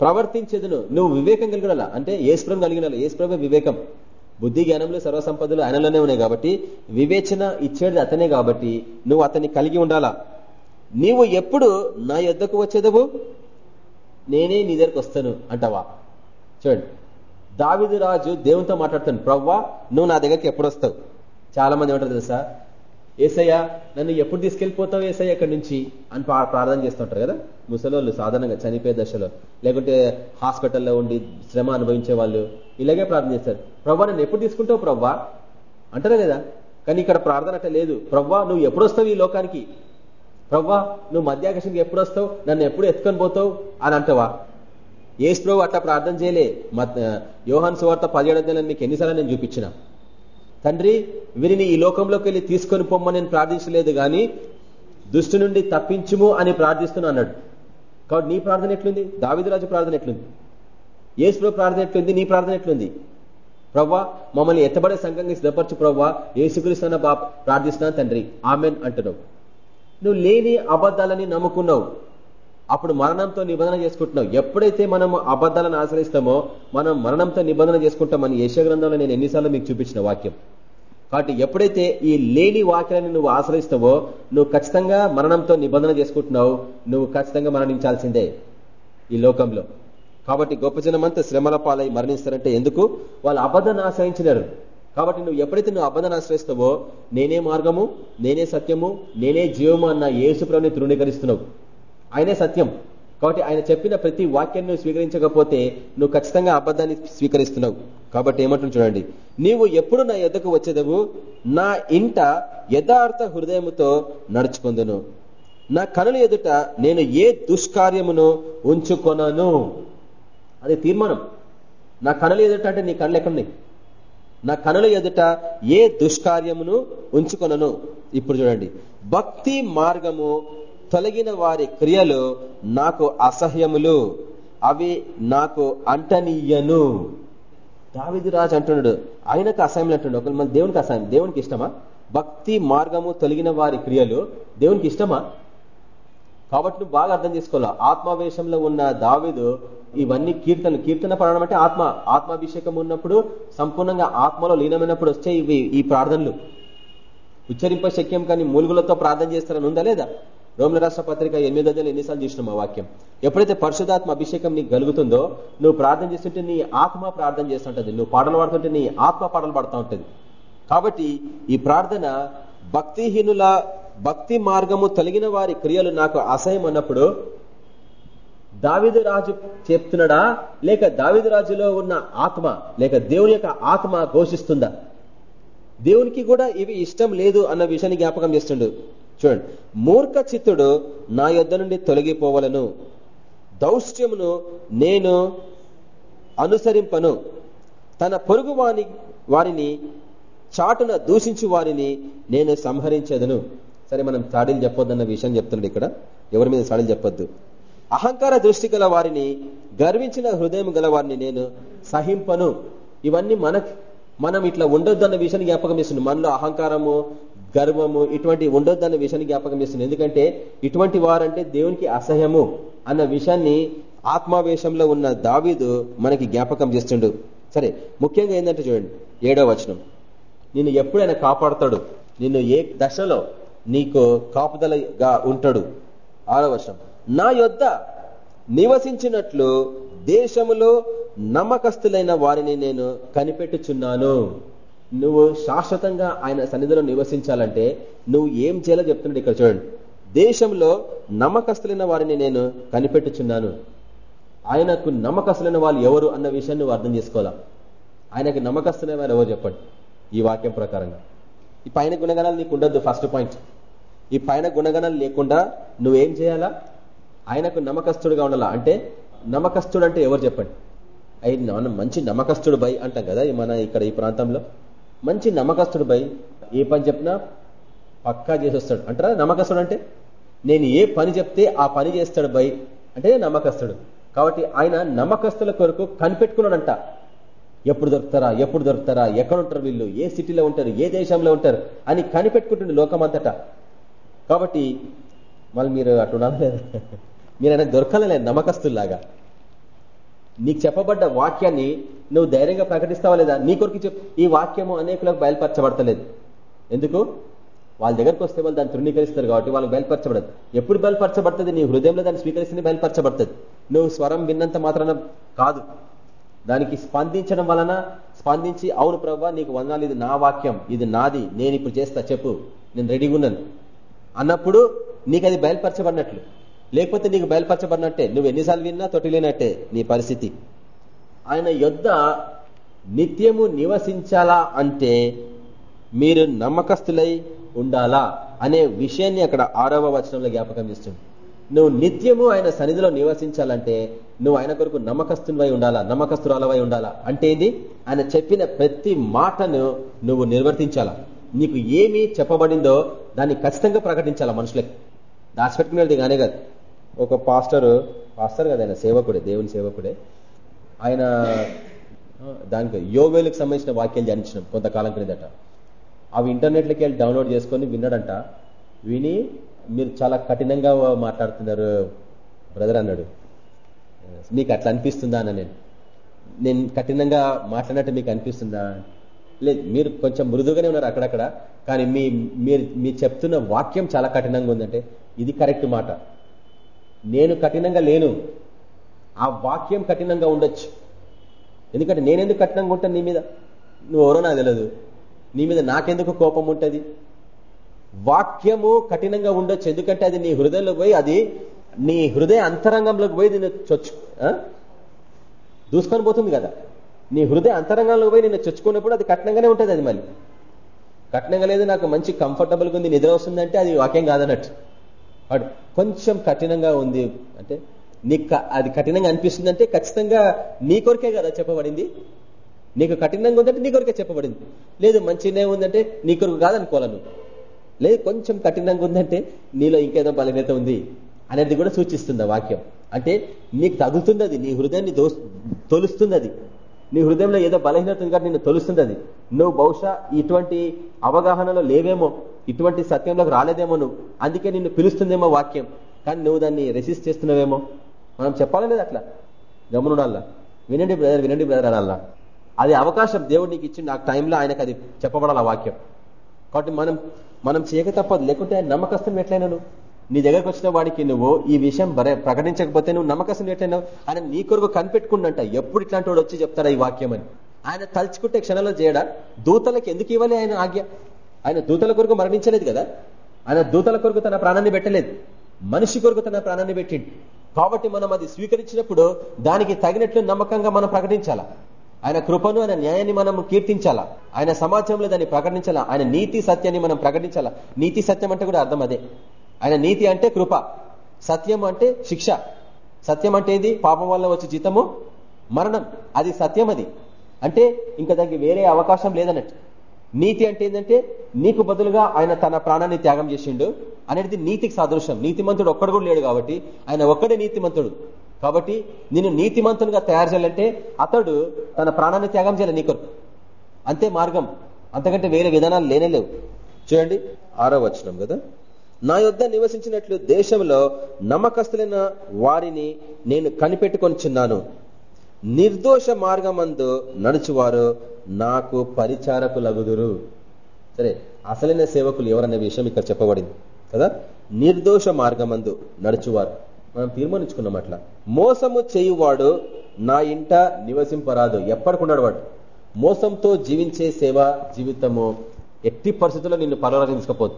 ప్రవర్తించేదను. నువ్వు వివేకం కలిగినలా అంటే ఏస్ప్రం కలిగిన ఏస్ప్రమే వివేకం. బుద్ధి జ్ఞానంలో సర్వసంపదలు ఆయనలోనే ఉన్నాయి కాబట్టి వివేచన ఇచ్చేది అతనే కాబట్టి నువ్వు అతన్ని కలిగి ఉండాలా? నీవు ఎప్పుడు నా యొద్దకు వచ్చేదవు నేనే నీ దగ్గరకు వస్తాను అంటావా? చూడండి. దావిదు రాజు దేవునితో మాట్లాడుతాను ప్రవ్వా నువ్వు నా దగ్గరికి ఎప్పుడు వస్తావు? చాలా మంది ఏమంటారు తెలుసా? ఏసయ్య నన్ను ఎప్పుడు తీసుకెళ్ళిపోతావు ఏసయ్య అక్కడి నుంచి? అని ప్రార్థన చేస్తుంటారు కదా? ముసలోళ్ళు సాధారణంగా చనిపోయే దశలో. లేకుంటే హాస్పిటల్లో ఉండి శ్రమ అనుభవించే వాళ్ళు ఇలాగే ప్రార్థన చేస్తారు. ప్రవ్వా నన్ను ఎప్పుడు తీసుకుంటావు ప్రవ్వా? అంటారా కదా? కానీ ఇక్కడ ప్రార్థన అట్ట లేదు. ప్రవ్వా నువ్వు ఎప్పుడు వస్తావు ఈ లోకానికి? ప్రవ్వా నువ్వు మధ్యాకర్షణకి ఎప్పుడు వస్తావు? నన్ను ఎప్పుడు ఎత్తుకొని పోతావు? అని అంటావా? ఏసు ప్రభు అట్లా ప్రార్థన చేయలే. యోహాన్ సువార్త పదిహేడు మీకు ఎన్నిసార్లు నేను చూపించిన. తండ్రి వీరిని ఈ లోకంలోకి వెళ్ళి తీసుకొని పొమ్మని నేను ప్రార్థించలేదు కానీ దుష్టి నుండి తప్పించుము అని ప్రార్థిస్తున్నా అన్నాడు. కాబట్టి నీ ప్రార్థన ఎట్లుంది? దావిదరాజు ప్రార్థన ఎట్లుంది? ఏసులో ప్రార్థన ఎట్లుంది? నీ ప్రార్థన ఎట్లుంది? ప్రవ్వా మమ్మల్ని ఎత్తబడే సంఘంగా సిద్ధపరచు ప్రవ్వా ఏసుక్రీస్తున్న ప్రార్థిస్తున్నా తండ్రి. ఆమెన్ అంటున్నావు. నువ్వు లేని అబద్ధాలని నమ్ముకున్నావు. అప్పుడు మరణంతో నిబంధన చేసుకుంటున్నావు ఎప్పుడైతే మనం అబద్ధాలను ఆశ్రయిస్తామో మనం మరణంతో నిబంధన చేసుకుంటామని యశగ్రంథంలో నేను ఎన్నిసార్లు మీకు చూపించిన వాక్యం. కాబట్టి ఎప్పుడైతే ఈ లేని వాక్యాన్ని నువ్వు ఆశ్రయిస్తావో నువ్వు ఖచ్చితంగా మరణంతో నిబంధన చేసుకుంటున్నావు నువ్వు ఖచ్చితంగా మరణించాల్సిందే ఈ లోకంలో. కాబట్టి గొప్ప జనమంతా శ్రమల పాలై మరణిస్తారంటే ఎందుకు? వాళ్ళు అబద్ధాన్ని ఆశ్రయించినారు. కాబట్టి నువ్వు ఎప్పుడైతే నువ్వు అబద్ధాన్ని ఆశ్రయిస్తావో నేనే మార్గము నేనే సత్యము నేనే జీవము అన్న ఏసుప్రభుని తృణీకరిస్తున్నావు. ఆయనే సత్యం. కాబట్టి ఆయన చెప్పిన ప్రతి వాక్యాన్ని నువ్వు స్వీకరించకపోతే నువ్వు ఖచ్చితంగా అబద్ధాన్ని స్వీకరిస్తున్నావు. కాబట్టి ఏమంటుంది చూడండి. నీవు ఎప్పుడు నా ఎద్దకు వచ్చేదవు? నా ఇంట యథార్థ హృదయముతో నడుచుకుందును. నా కనుల ఎదుట నేను ఏ దుష్కార్యమును ఉంచుకొనను? అది తీర్మానం. నా కనుల ఎదుట అంటే నీ కళ్ళు ఎక్కడున్నాయి? నా కనుల ఎదుట ఏ దుష్కార్యమును ఉంచుకొనను? ఇప్పుడు చూడండి. భక్తి మార్గము తొలగిన వారి క్రియలు నాకు అసహ్యములు అవి నాకు అంటనీయను. దావిది రాజు అంటున్నాడు ఆయనకు అసహ్యం అంటున్నాడు. ఒకరు మన దేవునికి అసహ్యం దేవునికి ఇష్టమా? భక్తి మార్గము తొలగిన వారి క్రియలు దేవునికి ఇష్టమా? కాబట్టి నువ్వు బాగా అర్థం చేసుకోవాలా? ఆత్మావేశంలో ఉన్న దావిదు ఇవన్నీ కీర్తనలు కీర్తన పడడం అంటే ఆత్మ. ఆత్మాభిషేకం ఉన్నప్పుడు సంపూర్ణంగా ఆత్మలో లీనమైనప్పుడు వచ్చే ఇవి ఈ ప్రార్థనలు. ఉచ్చరింప శక్యం కానీ మూలుగులతో ప్రార్థన చేస్తారని ఉందా లేదా? రోమిల రాష్ట్ర పత్రిక ఎనిమిది వందలు ఎన్నిసార్లు చూసినాం ఆ వాక్యం? ఎప్పుడైతే పరిశుధాత్మ అభిషేకం నీకు కలుగుతుందో నువ్వు ప్రార్థన చేస్తుంటే నీ ఆత్మ ప్రార్థన చేస్తుంటది నువ్వు పాటలు పాడుతుంటే నీ ఆత్మ పాటలు పాడుతూ ఉంటుంది. కాబట్టి ఈ ప్రార్థన భక్తిహీనుల భక్తి మార్గము తొలగిన వారి క్రియలు నాకు అసహ్యం అన్నప్పుడు దావిదు రాజు చెప్తున్నాడా? లేక దావిదు రాజులో ఉన్న ఆత్మ లేక దేవుని యొక్క ఆత్మ ఘోషిస్తుందా? దేవునికి కూడా ఇవి ఇష్టం లేదు అన్న విషయాన్ని జ్ఞాపకం చేస్తుండు. చూడండి. మూర్ఖ చిత్తుడు నా యొద్ద నుండి తొలగిపోవలను. దౌష్ట్యమును నేను అనుసరింపను. తన పొరుగు వాని వారిని చాటున దూషించు వారిని నేను సంహరించదును. సరే మనం చాడీలు చెప్పొద్దన్న విషయం చెప్తున్నాడు ఇక్కడ. ఎవరి మీద చాడీలు చెప్పొద్దు. అహంకార దృష్టి గల వారిని గర్వించిన హృదయం గల వారిని నేను సహింపను. ఇవన్నీ మనకు మనం ఇట్లా ఉండొద్దు అన్న విషయాన్ని జ్ఞాపకం ఇస్తుంది మనలో అహంకారము గర్వము ఇటువంటి ఉండొద్దు అన్న విషయాన్ని జ్ఞాపకం చేస్తుంది. ఎందుకంటే ఇటువంటి వారంటే దేవునికి అసహ్యము అన్న విషయాన్ని ఆత్మావేశంలో ఉన్న దావీదు మనకి జ్ఞాపకం చేస్తుండు. సరే ముఖ్యంగా ఏంటంటే చూడండి ఏడో వచనం. నిన్ను ఎప్పుడైనా కాపాడతాడు. నిన్ను ఏ దశలో నీకు కాపుదలగా ఉంటాడు. ఆరో వచనం. నా యొద్ద నివసించినట్లు దేశములో నమ్మకస్తులైన వారిని నేను కనిపెట్టుచున్నాను. నువ్వు శాశ్వతంగా ఆయన సన్నిధిలో నివసించాలంటే నువ్వు ఏం చేయాలో చెప్తున్నాడు ఇక్కడ చూడండి. దేశంలో నమ్మకస్తులైన వారిని నేను కనిపెట్టుచున్నాను. ఆయనకు నమ్మకస్తులైన వాళ్ళు ఎవరు అన్న విషయాన్ని నువ్వు అర్థం చేసుకోవాలా? ఆయనకు నమ్మకస్తులైన వారు ఎవరు చెప్పండి? ఈ వాక్యం ప్రకారంగా. ఈ పైన గుణగణాలు నీకు ఉండద్దు ఫస్ట్ పాయింట్ ఈ పైన గుణగణాలు లేకుండా నువ్వేం చేయాలా? ఆయనకు నమ్మకస్తుడుగా ఉండాలా? అంటే నమ్మకస్తుడు అంటే ఎవరు చెప్పండి? అయి మనం మంచి నమ్మకస్తుడు బై అంటాం కదా మన ఇక్కడ ఈ ప్రాంతంలో? మంచి నమ్మకస్తుడు భయ్ ఏ పని చెప్పినా పక్కా చేసేస్తాడు. అంటారా? నమ్మకస్తుడు అంటే నేను ఏ పని చెప్తే ఆ పని చేస్తాడు బై అంటే నమ్మకస్తుడు. కాబట్టి ఆయన నమ్మకస్తుల కొరకు కనిపెట్టుకున్నాడంట. ఎప్పుడు దొరుకుతారా? ఎప్పుడు దొరుకుతారా? ఎక్కడ ఉంటారు వీళ్ళు? ఏ సిటీలో ఉంటారు? ఏ దేశంలో ఉంటారు? అని కనిపెట్టుకుంటుంది లోకమంతట. కాబట్టి మళ్ళీ మీరు అటు మీరు ఆయన దొరకాలలే నమ్మకస్తుల్లాగా. నీకు చెప్పబడ్డ వాక్యాన్ని నువ్వు ధైర్యంగా ప్రకటిస్తావా లేదా? నీ కొరకు ఈ వాక్యము అనేకులకు బయలుపరచబడతలేదు. ఎందుకు? వాళ్ళ దగ్గరకు వస్తే వాళ్ళు దాన్ని తృణీకరిస్తారు కాబట్టి వాళ్ళకి బయలుపరచబడదు. ఎప్పుడు బయలుపరచబడుతుంది? నీ హృదయంలో దాన్ని స్వీకరిస్తే బయలుపరచబడుతుంది. నువ్వు స్వరం విన్నంత మాత్రాన కాదు. దానికి స్పందించడం వలన స్పందించి అవును ప్రభా నీకు వందాలు ఇది నా వాక్యం. ఇది నాది. నేను ఇప్పుడు చేస్తా. చెప్పు. నేను రెడీగా ఉన్నాను. అన్నప్పుడు నీకు అది బయలుపరచబడినట్లు. లేకపోతే నీకు బయలుపరచబడినట్టే. నువ్వు ఎన్నిసార్లు విన్నా తొట్టిలేనట్టే నీ పరిస్థితి. ఆయన యొద్ద నిత్యము నివసించాలా అంటే మీరు నమ్మకస్తులై ఉండాలా అనే విషయాన్ని అక్కడ ఆరవ వచనంలో జ్ఞాపకం చేస్తుంది. నువ్వు నిత్యము ఆయన సన్నిధిలో నివసించాలంటే నువ్వు ఆయన కొరకు నమ్మకస్తునివై ఉండాలా నమ్మకస్తురాలవై ఉండాలా? అంటే ఏంది? ఆయన చెప్పిన ప్రతి మాటను నువ్వు నిర్వర్తించాలా? నీకు ఏమి చెప్పబడిందో దాన్ని ఖచ్చితంగా ప్రకటించాలా మనుషులకి? దాచిపెట్టుకునేది కానే కాదు. ఒక పాస్టర్ పాస్టర్ కదా ఆయన సేవకుడే దేవుని సేవకుడే. ఆయన దానికి యోవేలకు సంబంధించిన వాక్యాలు ధ్యానించినాం కొంతకాలం క్రిందట. అవి ఇంటర్నెట్లోకి వెళ్ళి డౌన్లోడ్ చేసుకొని విన్నాడంట. విని మీరు చాలా కఠినంగా మాట్లాడుతున్నారు బ్రదర్ అన్నాడు. మీకు అట్లా అనిపిస్తుందా అన్న నేను. నేను కఠినంగా మాట్లాడినట్టు మీకు అనిపిస్తుందా? లేదు మీరు కొంచెం మృదుగానే ఉన్నారు అక్కడక్కడ కానీ మీ మీరు మీరు చెప్తున్న వాక్యం చాలా కఠినంగా ఉందంటే ఇది కరెక్ట్ మాట. నేను కఠినంగా లేను. ఆ వాక్యం కఠినంగా ఉండొచ్చు. ఎందుకంటే నేనెందుకు కఠినంగా ఉంటాను నీ మీద? నువ్వు ఎవరో నాకు తెలియదు నీ మీద నాకెందుకు కోపం ఉంటుంది? వాక్యము కఠినంగా ఉండొచ్చు. ఎందుకంటే అది నీ హృదయంలో పోయి అది నీ హృదయ అంతరంగంలోకి పోయి నిన్ను చొచ్చు దూసుకొని పోతుంది కదా. నీ హృదయ అంతరంగంలోకి పోయి నిన్ను చొచ్చుకున్నప్పుడు అది కఠినంగానే ఉంటుంది అది మళ్ళీ. కఠినంగా లేదు నాకు మంచి కంఫర్టబుల్గా ఉంది నిద్ర వస్తుందంటే అది వాక్యం కాదన్నట్టు. వాడు కొంచెం కఠినంగా ఉంది అంటే నీకు అది కఠినంగా అనిపిస్తుంది అంటే ఖచ్చితంగా నీ కొరికే కదా చెప్పబడింది. నీకు కఠినంగా ఉందంటే నీ కొరికే చెప్పబడింది. లేదు మంచిగానే ఉందంటే నీ కొరకు కాదనుకోవాలను. లేదు కొంచెం కఠినంగా ఉందంటే నీలో ఇంకేదో బలహీనత ఉంది అనేది కూడా సూచిస్తుంది వాక్యం. అంటే నీకు తగులుతుంది అది నీ హృదయాన్ని తొలుస్తుంది అది నీ హృదయంలో ఏదో బలహీనత ఉంది నిన్ను తొలుస్తుంది అది నువ్వు బహుశా ఇటువంటి అవగాహనలో లేవేమో. ఇటువంటి సత్యంలోకి రాలేదేమో నువ్వు. అందుకే నిన్ను పిలుస్తుందేమో వాక్యం. కానీ నువ్వు దాన్ని రెసిస్ట్ చేస్తున్నావేమో? మనం చెప్పాలి లేదు అట్లా. గమనుడాల్లా. వినండి బ్రదర్ వినండి బ్రదర్ అనాలా అది అవకాశం దేవుడు నీకు ఇచ్చింది ఆ టైంలో ఆయనకు అది చెప్పబడాలి వాక్యం. కాబట్టి మనం మనం చేయక తప్పదు. లేకుంటే ఆయన నమ్మకస్తులు ఎట్లయినా నువ్వు నీ దగ్గరకు వచ్చిన వాడికి నువ్వు ఈ విషయం ప్రకటించకపోతే నువ్వు నమ్మకస్తులు ఎట్లయినావు? ఆయన నీ కొరకు కనిపెట్టుకుండంట. ఎప్పుడు ఇట్లాంటి వాడు వచ్చి చెప్తారా ఈ వాక్యం అని? ఆయన తలుచుకుంటే క్షణంలో చేయడా? దూతలకు ఎందుకు ఇవ్వాలి ఆయన ఆజ్ఞ? ఆయన దూతల కొరకు మరణించలేదు కదా? ఆయన దూతల కొరకు తన ప్రాణాన్ని పెట్టలేదు. మనిషి కొరకు తన ప్రాణాన్ని పెట్టిండు. కాబట్టి మనం అది స్వీకరించినప్పుడు దానికి తగినట్లు నమ్మకంగా మనం ప్రకటించాలా? ఆయన కృపను ఆయన న్యాయాన్ని మనం కీర్తించాలా? ఆయన సమాజంలో దాన్ని ప్రకటించాలా? ఆయన నీతి సత్యాన్ని మనం ప్రకటించాలా? నీతి సత్యం అంటే కూడా అర్థం అదే. ఆయన నీతి అంటే కృప. సత్యం అంటే శిక్ష. సత్యం అంటే ఏది? పాపం వల్ల వచ్చే జీతము మరణం. అది సత్యం అది. అంటే ఇంకా దానికి వేరే అవకాశం లేదన్నట్టు. నీతి అంటే ఏంటంటే నీకు బదులుగా ఆయన తన ప్రాణాన్ని త్యాగం చేసిండు. అనేది నీతికి సాదృశ్యం. నీతిమంతుడు ఒక్కడు కూడా లేడు కాబట్టి ఆయన ఒక్కడే నీతిమంతుడు. కాబట్టి నేను నీతిమంతునిగా తయారు చేయాలంటే అతడు తన ప్రాణాన్ని త్యాగం చేయాలి నీ కొరకు. అంతే మార్గం. అంతకంటే వేరే విధానాలు లేనేలేవు చూడండి ఆరో వచనం కదా. నా యొద్ద నివసించినట్లు దేశంలో నమ్మకస్తులైన వారిని నేను కనిపెట్టుకొనిచున్నాను నిర్దోష మార్గమందు నడుచువారు నాకు పరిచారకులగుదురు. సరే అసలైన సేవకులు ఎవరనే విషయం ఇక్కడ చెప్పబడింది కదా? నిర్దోష మార్గమందు నడుచువారు. మనం తీర్మానించుకున్నాం అట్లా. మోసము చేయువాడు నా ఇంట నివసింపరాదు. ఎప్పటికున్నాడు వాడు. మోసంతో జీవించే సేవ జీవితము ఎట్టి పరిస్థితుల్లో నిన్ను పర్వాలేదు తీసుకపోదు.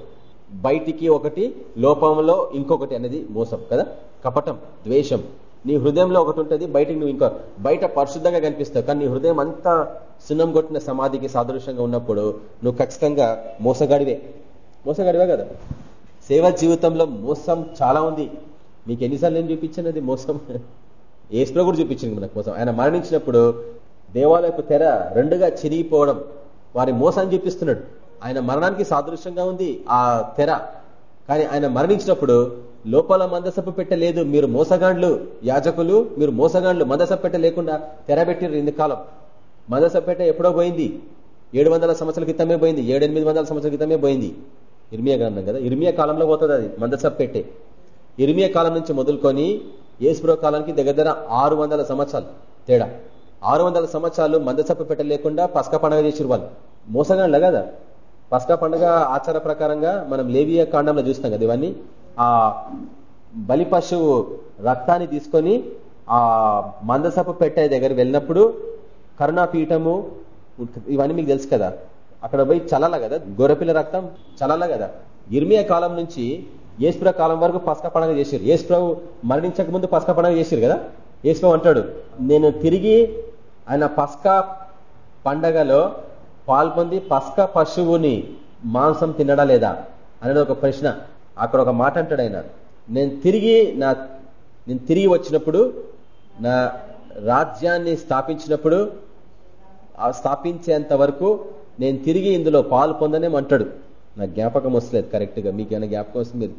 బయటికి ఒకటి లోపంలో ఇంకొకటి అనేది మోసం కదా? కపటం ద్వేషం. నీ హృదయంలో ఒకటి ఉంటుంది బయటకు నువ్వు ఇంకో బయట పరిశుద్ధంగా కనిపిస్తావు. కానీ నీ హృదయం అంతా సున్నం కొట్టిన సమాధికి సాదృశ్యంగా ఉన్నప్పుడు నువ్వు ఖచ్చితంగా మోసగాడివే. మోసగాడివే కదా? సేవ జీవితంలో మోసం చాలా ఉంది. మీకు ఎన్నిసార్లు నేను చూపించినది మోసం? ఏసులో కూడా చూపించింది మనకు మోసం. ఆయన మరణించినప్పుడు దేవాలయపు తెర రెండుగా చిరిగిపోవడం వారి మోసాన్ని చూపిస్తున్నాడు. ఆయన మరణానికి సాదృశ్యంగా ఉంది ఆ తెర. కానీ ఆయన మరణించినప్పుడు లోపల మందసపు పెట్టలేదు మీరు మోసగాండ్లు యాజకులు మీరు మోసగాండ్లు మందసపు పెట్ట లేకుండా తెరబెట్టిరు ఇందు కాలం. మందసపు పెట్ట ఎప్పుడో పోయింది. ఏడు వందల సంవత్సరాల క్రితమే పోయింది ఏడెనిమిది వందల సంవత్సరాల క్రితమే పోయింది. ఇర్మియా గ్రంథం కదా? ఇర్మియా కాలంలో పోతుంది అది మందసపు పెట్టే. ఇర్మియా కాలం నుంచి మొదలుకొని ఏసుప్రో కాలానికి దగ్గర దగ్గర ఆరు వందల సంవత్సరాలు తేడా. ఆరు వందల సంవత్సరాలు మందసప్పు పెట్ట లేకుండా పసక పండగ చేసిరు వాళ్ళు. మోసగాండ్ల కదా? పసకా పండుగ ఆచార ప్రకారంగా మనం లేవియ కాండంలో చూస్తాం కదా ఇవన్నీ. ఆ బలి పశువు రక్తాన్ని తీసుకొని ఆ మందసపు పెట్టే దగ్గర వెళ్ళినప్పుడు కరుణాపీఠము ఇవన్నీ మీకు తెలుసు కదా. అక్కడ పోయి చలాల కదా. గొర్రెపిల్ల రక్తం చలాల కదా. ఇర్మియా కాలం నుంచి ఏసుప్ర కాలం వరకు పసక పండుగ చేశారు ఏసుప్రభు మరణించక ముందు పసక పండుగ చేశారు కదా. ఏసుప్రభు అంటాడు నేను తిరిగి ఆయన పసక పండగలో పాల్పొంది పసక పశువుని మాంసం తినడా లేదా? అనేది ఒక ప్రశ్న. అక్కడ ఒక మాట అంటాడు ఆయన నేను తిరిగి నా నేను తిరిగి వచ్చినప్పుడు నా రాజ్యాన్ని స్థాపించినప్పుడు స్థాపించేంత వరకు నేను తిరిగి ఇందులో పాలు పొందనేమంటాడు నా జ్ఞాపకం వస్తలేదు కరెక్ట్గా. మీకు ఏమైనా జ్ఞాపకం వస్తే మీరు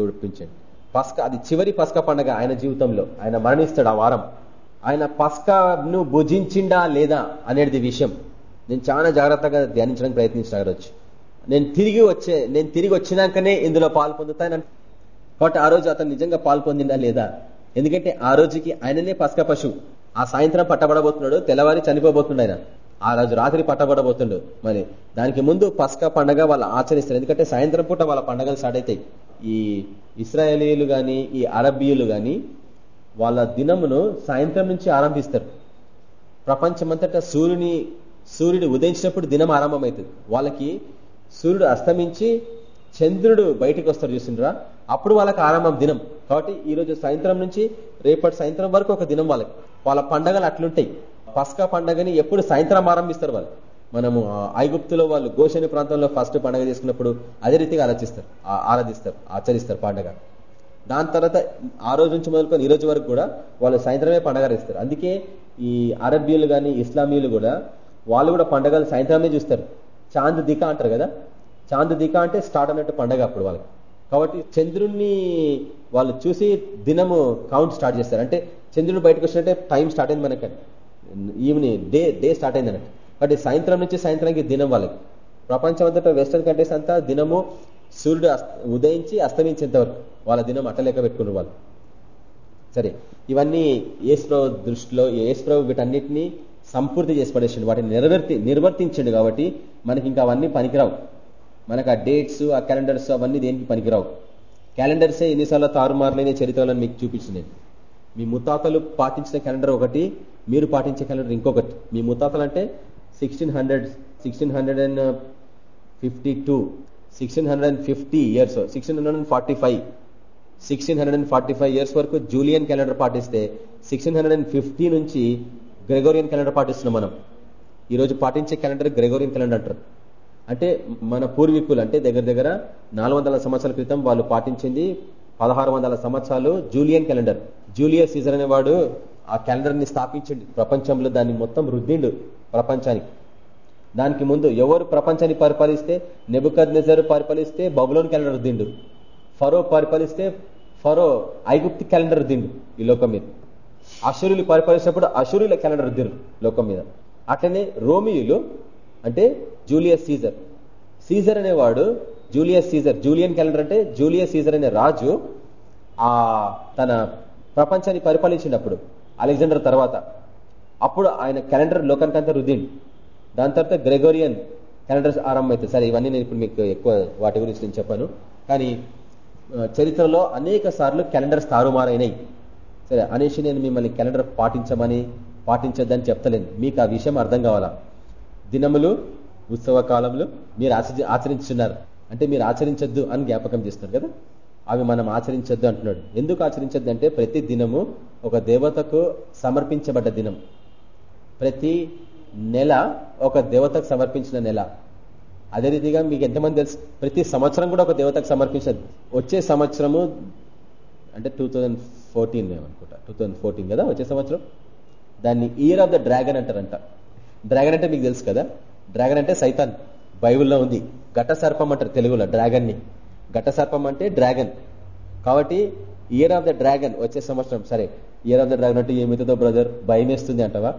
చూపించండి. పస్క అది చివరి పస్క పండగ ఆయన జీవితంలో. ఆయన మరణిస్తాడు ఆ వారం. ఆయన పస్కను భుజించిండా లేదా అనేది విషయం. నేను చాలా జాగ్రత్తగా ధ్యానించడానికి ప్రయత్నించిన వచ్చి. నేను తిరిగి వచ్చే నేను తిరిగి వచ్చినాకనే ఇందులో పాలు పొందుతాను కాబట్టి ఆ రోజు అతను నిజంగా పాలు పొందిందా లేదా? ఎందుకంటే ఆ రోజుకి ఆయననే పసక పశువు. ఆ సాయంత్రం పట్టబడబోతున్నాడు తెల్లవారి చనిపోబోతున్నాడు ఆయన. ఆ రోజు రాత్రి పట్టబడబోతుండు. మరి దానికి ముందు పసక పండగ వాళ్ళు ఆచరిస్తారు. ఎందుకంటే సాయంత్రం పూట వాళ్ళ పండగలు స్టార్ట్ అవుతాయి. ఈ ఇస్రాయేలీలు కానీ ఈ అరబీయులు కానీ వాళ్ళ దినమును సాయంత్రం నుంచి ఆరంభిస్తారు. ప్రపంచమంతటా సూర్యుని సూర్యుడు ఉదయించినప్పుడు దినం ఆరంభమవుతుంది. వాళ్ళకి సూర్యుడు అస్తమించి చంద్రుడు బయటకు వస్తారు చూసిండ్రా? అప్పుడు వాళ్ళకి ఆరంభం దినం. కాబట్టి ఈ రోజు సాయంత్రం నుంచి రేపటి సాయంత్రం వరకు ఒక దినం వాళ్ళకి. వాళ్ళ పండగలు అట్లుంటాయి. పస్కా పండగని ఎప్పుడు సాయంత్రం ఆరంభిస్తారు వాళ్ళు. మనము ఐగుప్తులో వాళ్ళు గోషని ప్రాంతంలో ఫస్ట్ పండగ చేసుకున్నప్పుడు అదే రీతిగా ఆలోచిస్తారు. ఆరాధిస్తారు ఆచరిస్తారు పండగ. దాని తర్వాత ఆ రోజు నుంచి మొదలుకొని ఈ రోజు వరకు కూడా వాళ్ళు సాయంత్రమే పండగ ఇస్తారు అందుకే ఈ అరబ్బీయులు కానీ ఇస్లామీయులు కూడా వాళ్ళు కూడా పండగలు సాయంత్రమే చూస్తారు. చాంద్ దిక అంటారు కదా? చాంద్ దిక అంటే స్టార్ట్ అన్నట్టు పండగ అప్పుడు వాళ్ళకి. కాబట్టి చంద్రుణ్ణి వాళ్ళు చూసి దినము కౌంట్ స్టార్ట్ చేస్తారు. అంటే చంద్రుడు బయటకు వచ్చినట్టే టైం స్టార్ట్ అయింది మనకి. ఈవినింగ్ డే డే స్టార్ట్ అయింది అన్నట్టు. కాబట్టి సాయంత్రం నుంచి సాయంత్రానికి దినం వాళ్ళకి. ప్రపంచం అంతటా వెస్టర్న్ కంట్రీస్ అంతా దినము సూర్యుడు ఉదయించి అస్తమించేంత వరకు వాళ్ళ దినం అట్టలేక పెట్టుకున్నారు వాళ్ళు. సరే ఇవన్నీ ఏసుప్రభు దృష్టిలో ఏసుప్రభు వీటన్నిటినీ సంపూర్తి చేసి పడేసిండు. వాటిని నెరవేర్తి నిర్వర్తించండు కాబట్టి మనకి ఇంకా అవన్నీ పనికిరావు. మనకు ఆ డేట్స్ ఆ క్యాలెండర్స్ అవన్నీ దేనికి పనికిరావు. క్యాలెండర్సే ఎన్నిసార్లు తారుమారులైన చరిత్రలను మీకు చూపించింది. మీ ముత్తాతలు పాటించిన క్యాలెండర్ ఒకటి మీరు పాటించే క్యాలెండర్ ఇంకొకటి. మీ ముత్తాతలు అంటే sixteen hundred sixteen hundred and fifty two sixteen hundred and fifty years sixteen hundred and forty five sixteen hundred and forty five years వరకు జూలియన్ క్యాలెండర్ పాటిస్తే సిక్స్టీన్ హండ్రెడ్ అండ్ ఫిఫ్టీ నుంచి గ్రెగోరియన్ క్యాలెండర్ పాటిస్తున్నాం మనం. ఈరోజు పాటించే calendar Gregorian calendar అంటారు. అంటే మన పూర్వీకులు అంటే దగ్గర దగ్గర నాలుగు వందల సంవత్సరాల క్రితం వాళ్ళు పాటించింది పదహారు వందల సంవత్సరాలు జూలియన్ క్యాలెండర్. జూలియస్ సీజర్ అనేవాడు ఆ క్యాలెండర్ని స్థాపించండి. ప్రపంచంలో దాన్ని మొత్తం రుద్దిండు ప్రపంచానికి. దానికి ముందు ఎవరు ప్రపంచాన్ని పరిపాలిస్తే నెబుకద్ నెజర్ పరిపాలిస్తే బబులోన్ క్యాలెండర్ రుద్దిండు. ఫరో పరిపాలిస్తే ఫరో ఐగుప్తి క్యాలెండర్ రుద్దిండు ఈ లోకం మీద. అశురులు పరిపాలించినప్పుడు అశురుల క్యాలెండర్ రుద్దిరు లోకం మీద. అట్లనే రోమియులు అంటే జూలియస్ సీజర్. సీజర్ అనేవాడు జూలియస్ సీజర్. జూలియన్ క్యాలెండర్ అంటే జూలియస్ సీజర్ అనే రాజు ఆ తన ప్రపంచాన్ని పరిపాలించినప్పుడు అలెగ్జాండర్ తర్వాత. అప్పుడు ఆయన క్యాలెండర్ లోకానికంతా రుద్దిండు. దాని తర్వాత గ్రెగోరియన్ క్యాలెండర్స్ ఆరంభమవుతుంది సరే ఇవన్నీ నేను ఇప్పుడు మీకు ఎక్కువ వాటి గురించి నేను చెప్పాను. కానీ చరిత్రలో అనేక సార్లు క్యాలెండర్స్ తారుమారైనాయి. సరే అనేసి నేను మిమ్మల్ని క్యాలెండర్ పాటించమని పాటించొద్దని చెప్తలేను. మీకు ఆ విషయం అర్థం కావాలా? దినములు ఉత్సవ కాలంలో మీరు ఆచరించున్నారు. అంటే మీరు ఆచరించొద్దు అని జ్ఞాపకం చేస్తున్నారు కదా? అవి మనం ఆచరించొద్దు అంటున్నాడు. ఎందుకు ఆచరించొద్దు అంటే ప్రతి దినము ఒక దేవతకు సమర్పించబడ్డ దినం. ప్రతి నెల ఒక దేవతకు సమర్పించిన నెల. అదే రీతిగా మీకు ఎంతమంది తెలుసు? ప్రతి సంవత్సరం కూడా ఒక దేవతకు సమర్పించదు వచ్చే సంవత్సరము అంటే టూ థౌజండ్ ఫోర్టీన్ అనుకుంటా టూ థౌజండ్ ఫోర్టీన్ కదా వచ్చే సంవత్సరం? దాన్ని ఇయర్ ఆఫ్ ద డ్రాగన్ అంటారంట. డ్రాగన్ అంటే మీకు తెలుసు కదా? డ్రాగన్ అంటే సైతాన్. బైబుల్లో ఉంది. ఘట సర్పం అంటారు తెలుగులో డ్రాగన్ని ఘట సర్పం అంటే డ్రాగన్. కాబట్టి ఇయర్ ఆఫ్ ద డ్రాగన్ వచ్చే సంవత్సరం సరే ఇయర్ ఆఫ్ ద డ్రాగన్ అంటే ఏమితుందో బ్రదర్ భయం వేస్తుంది అంటవా?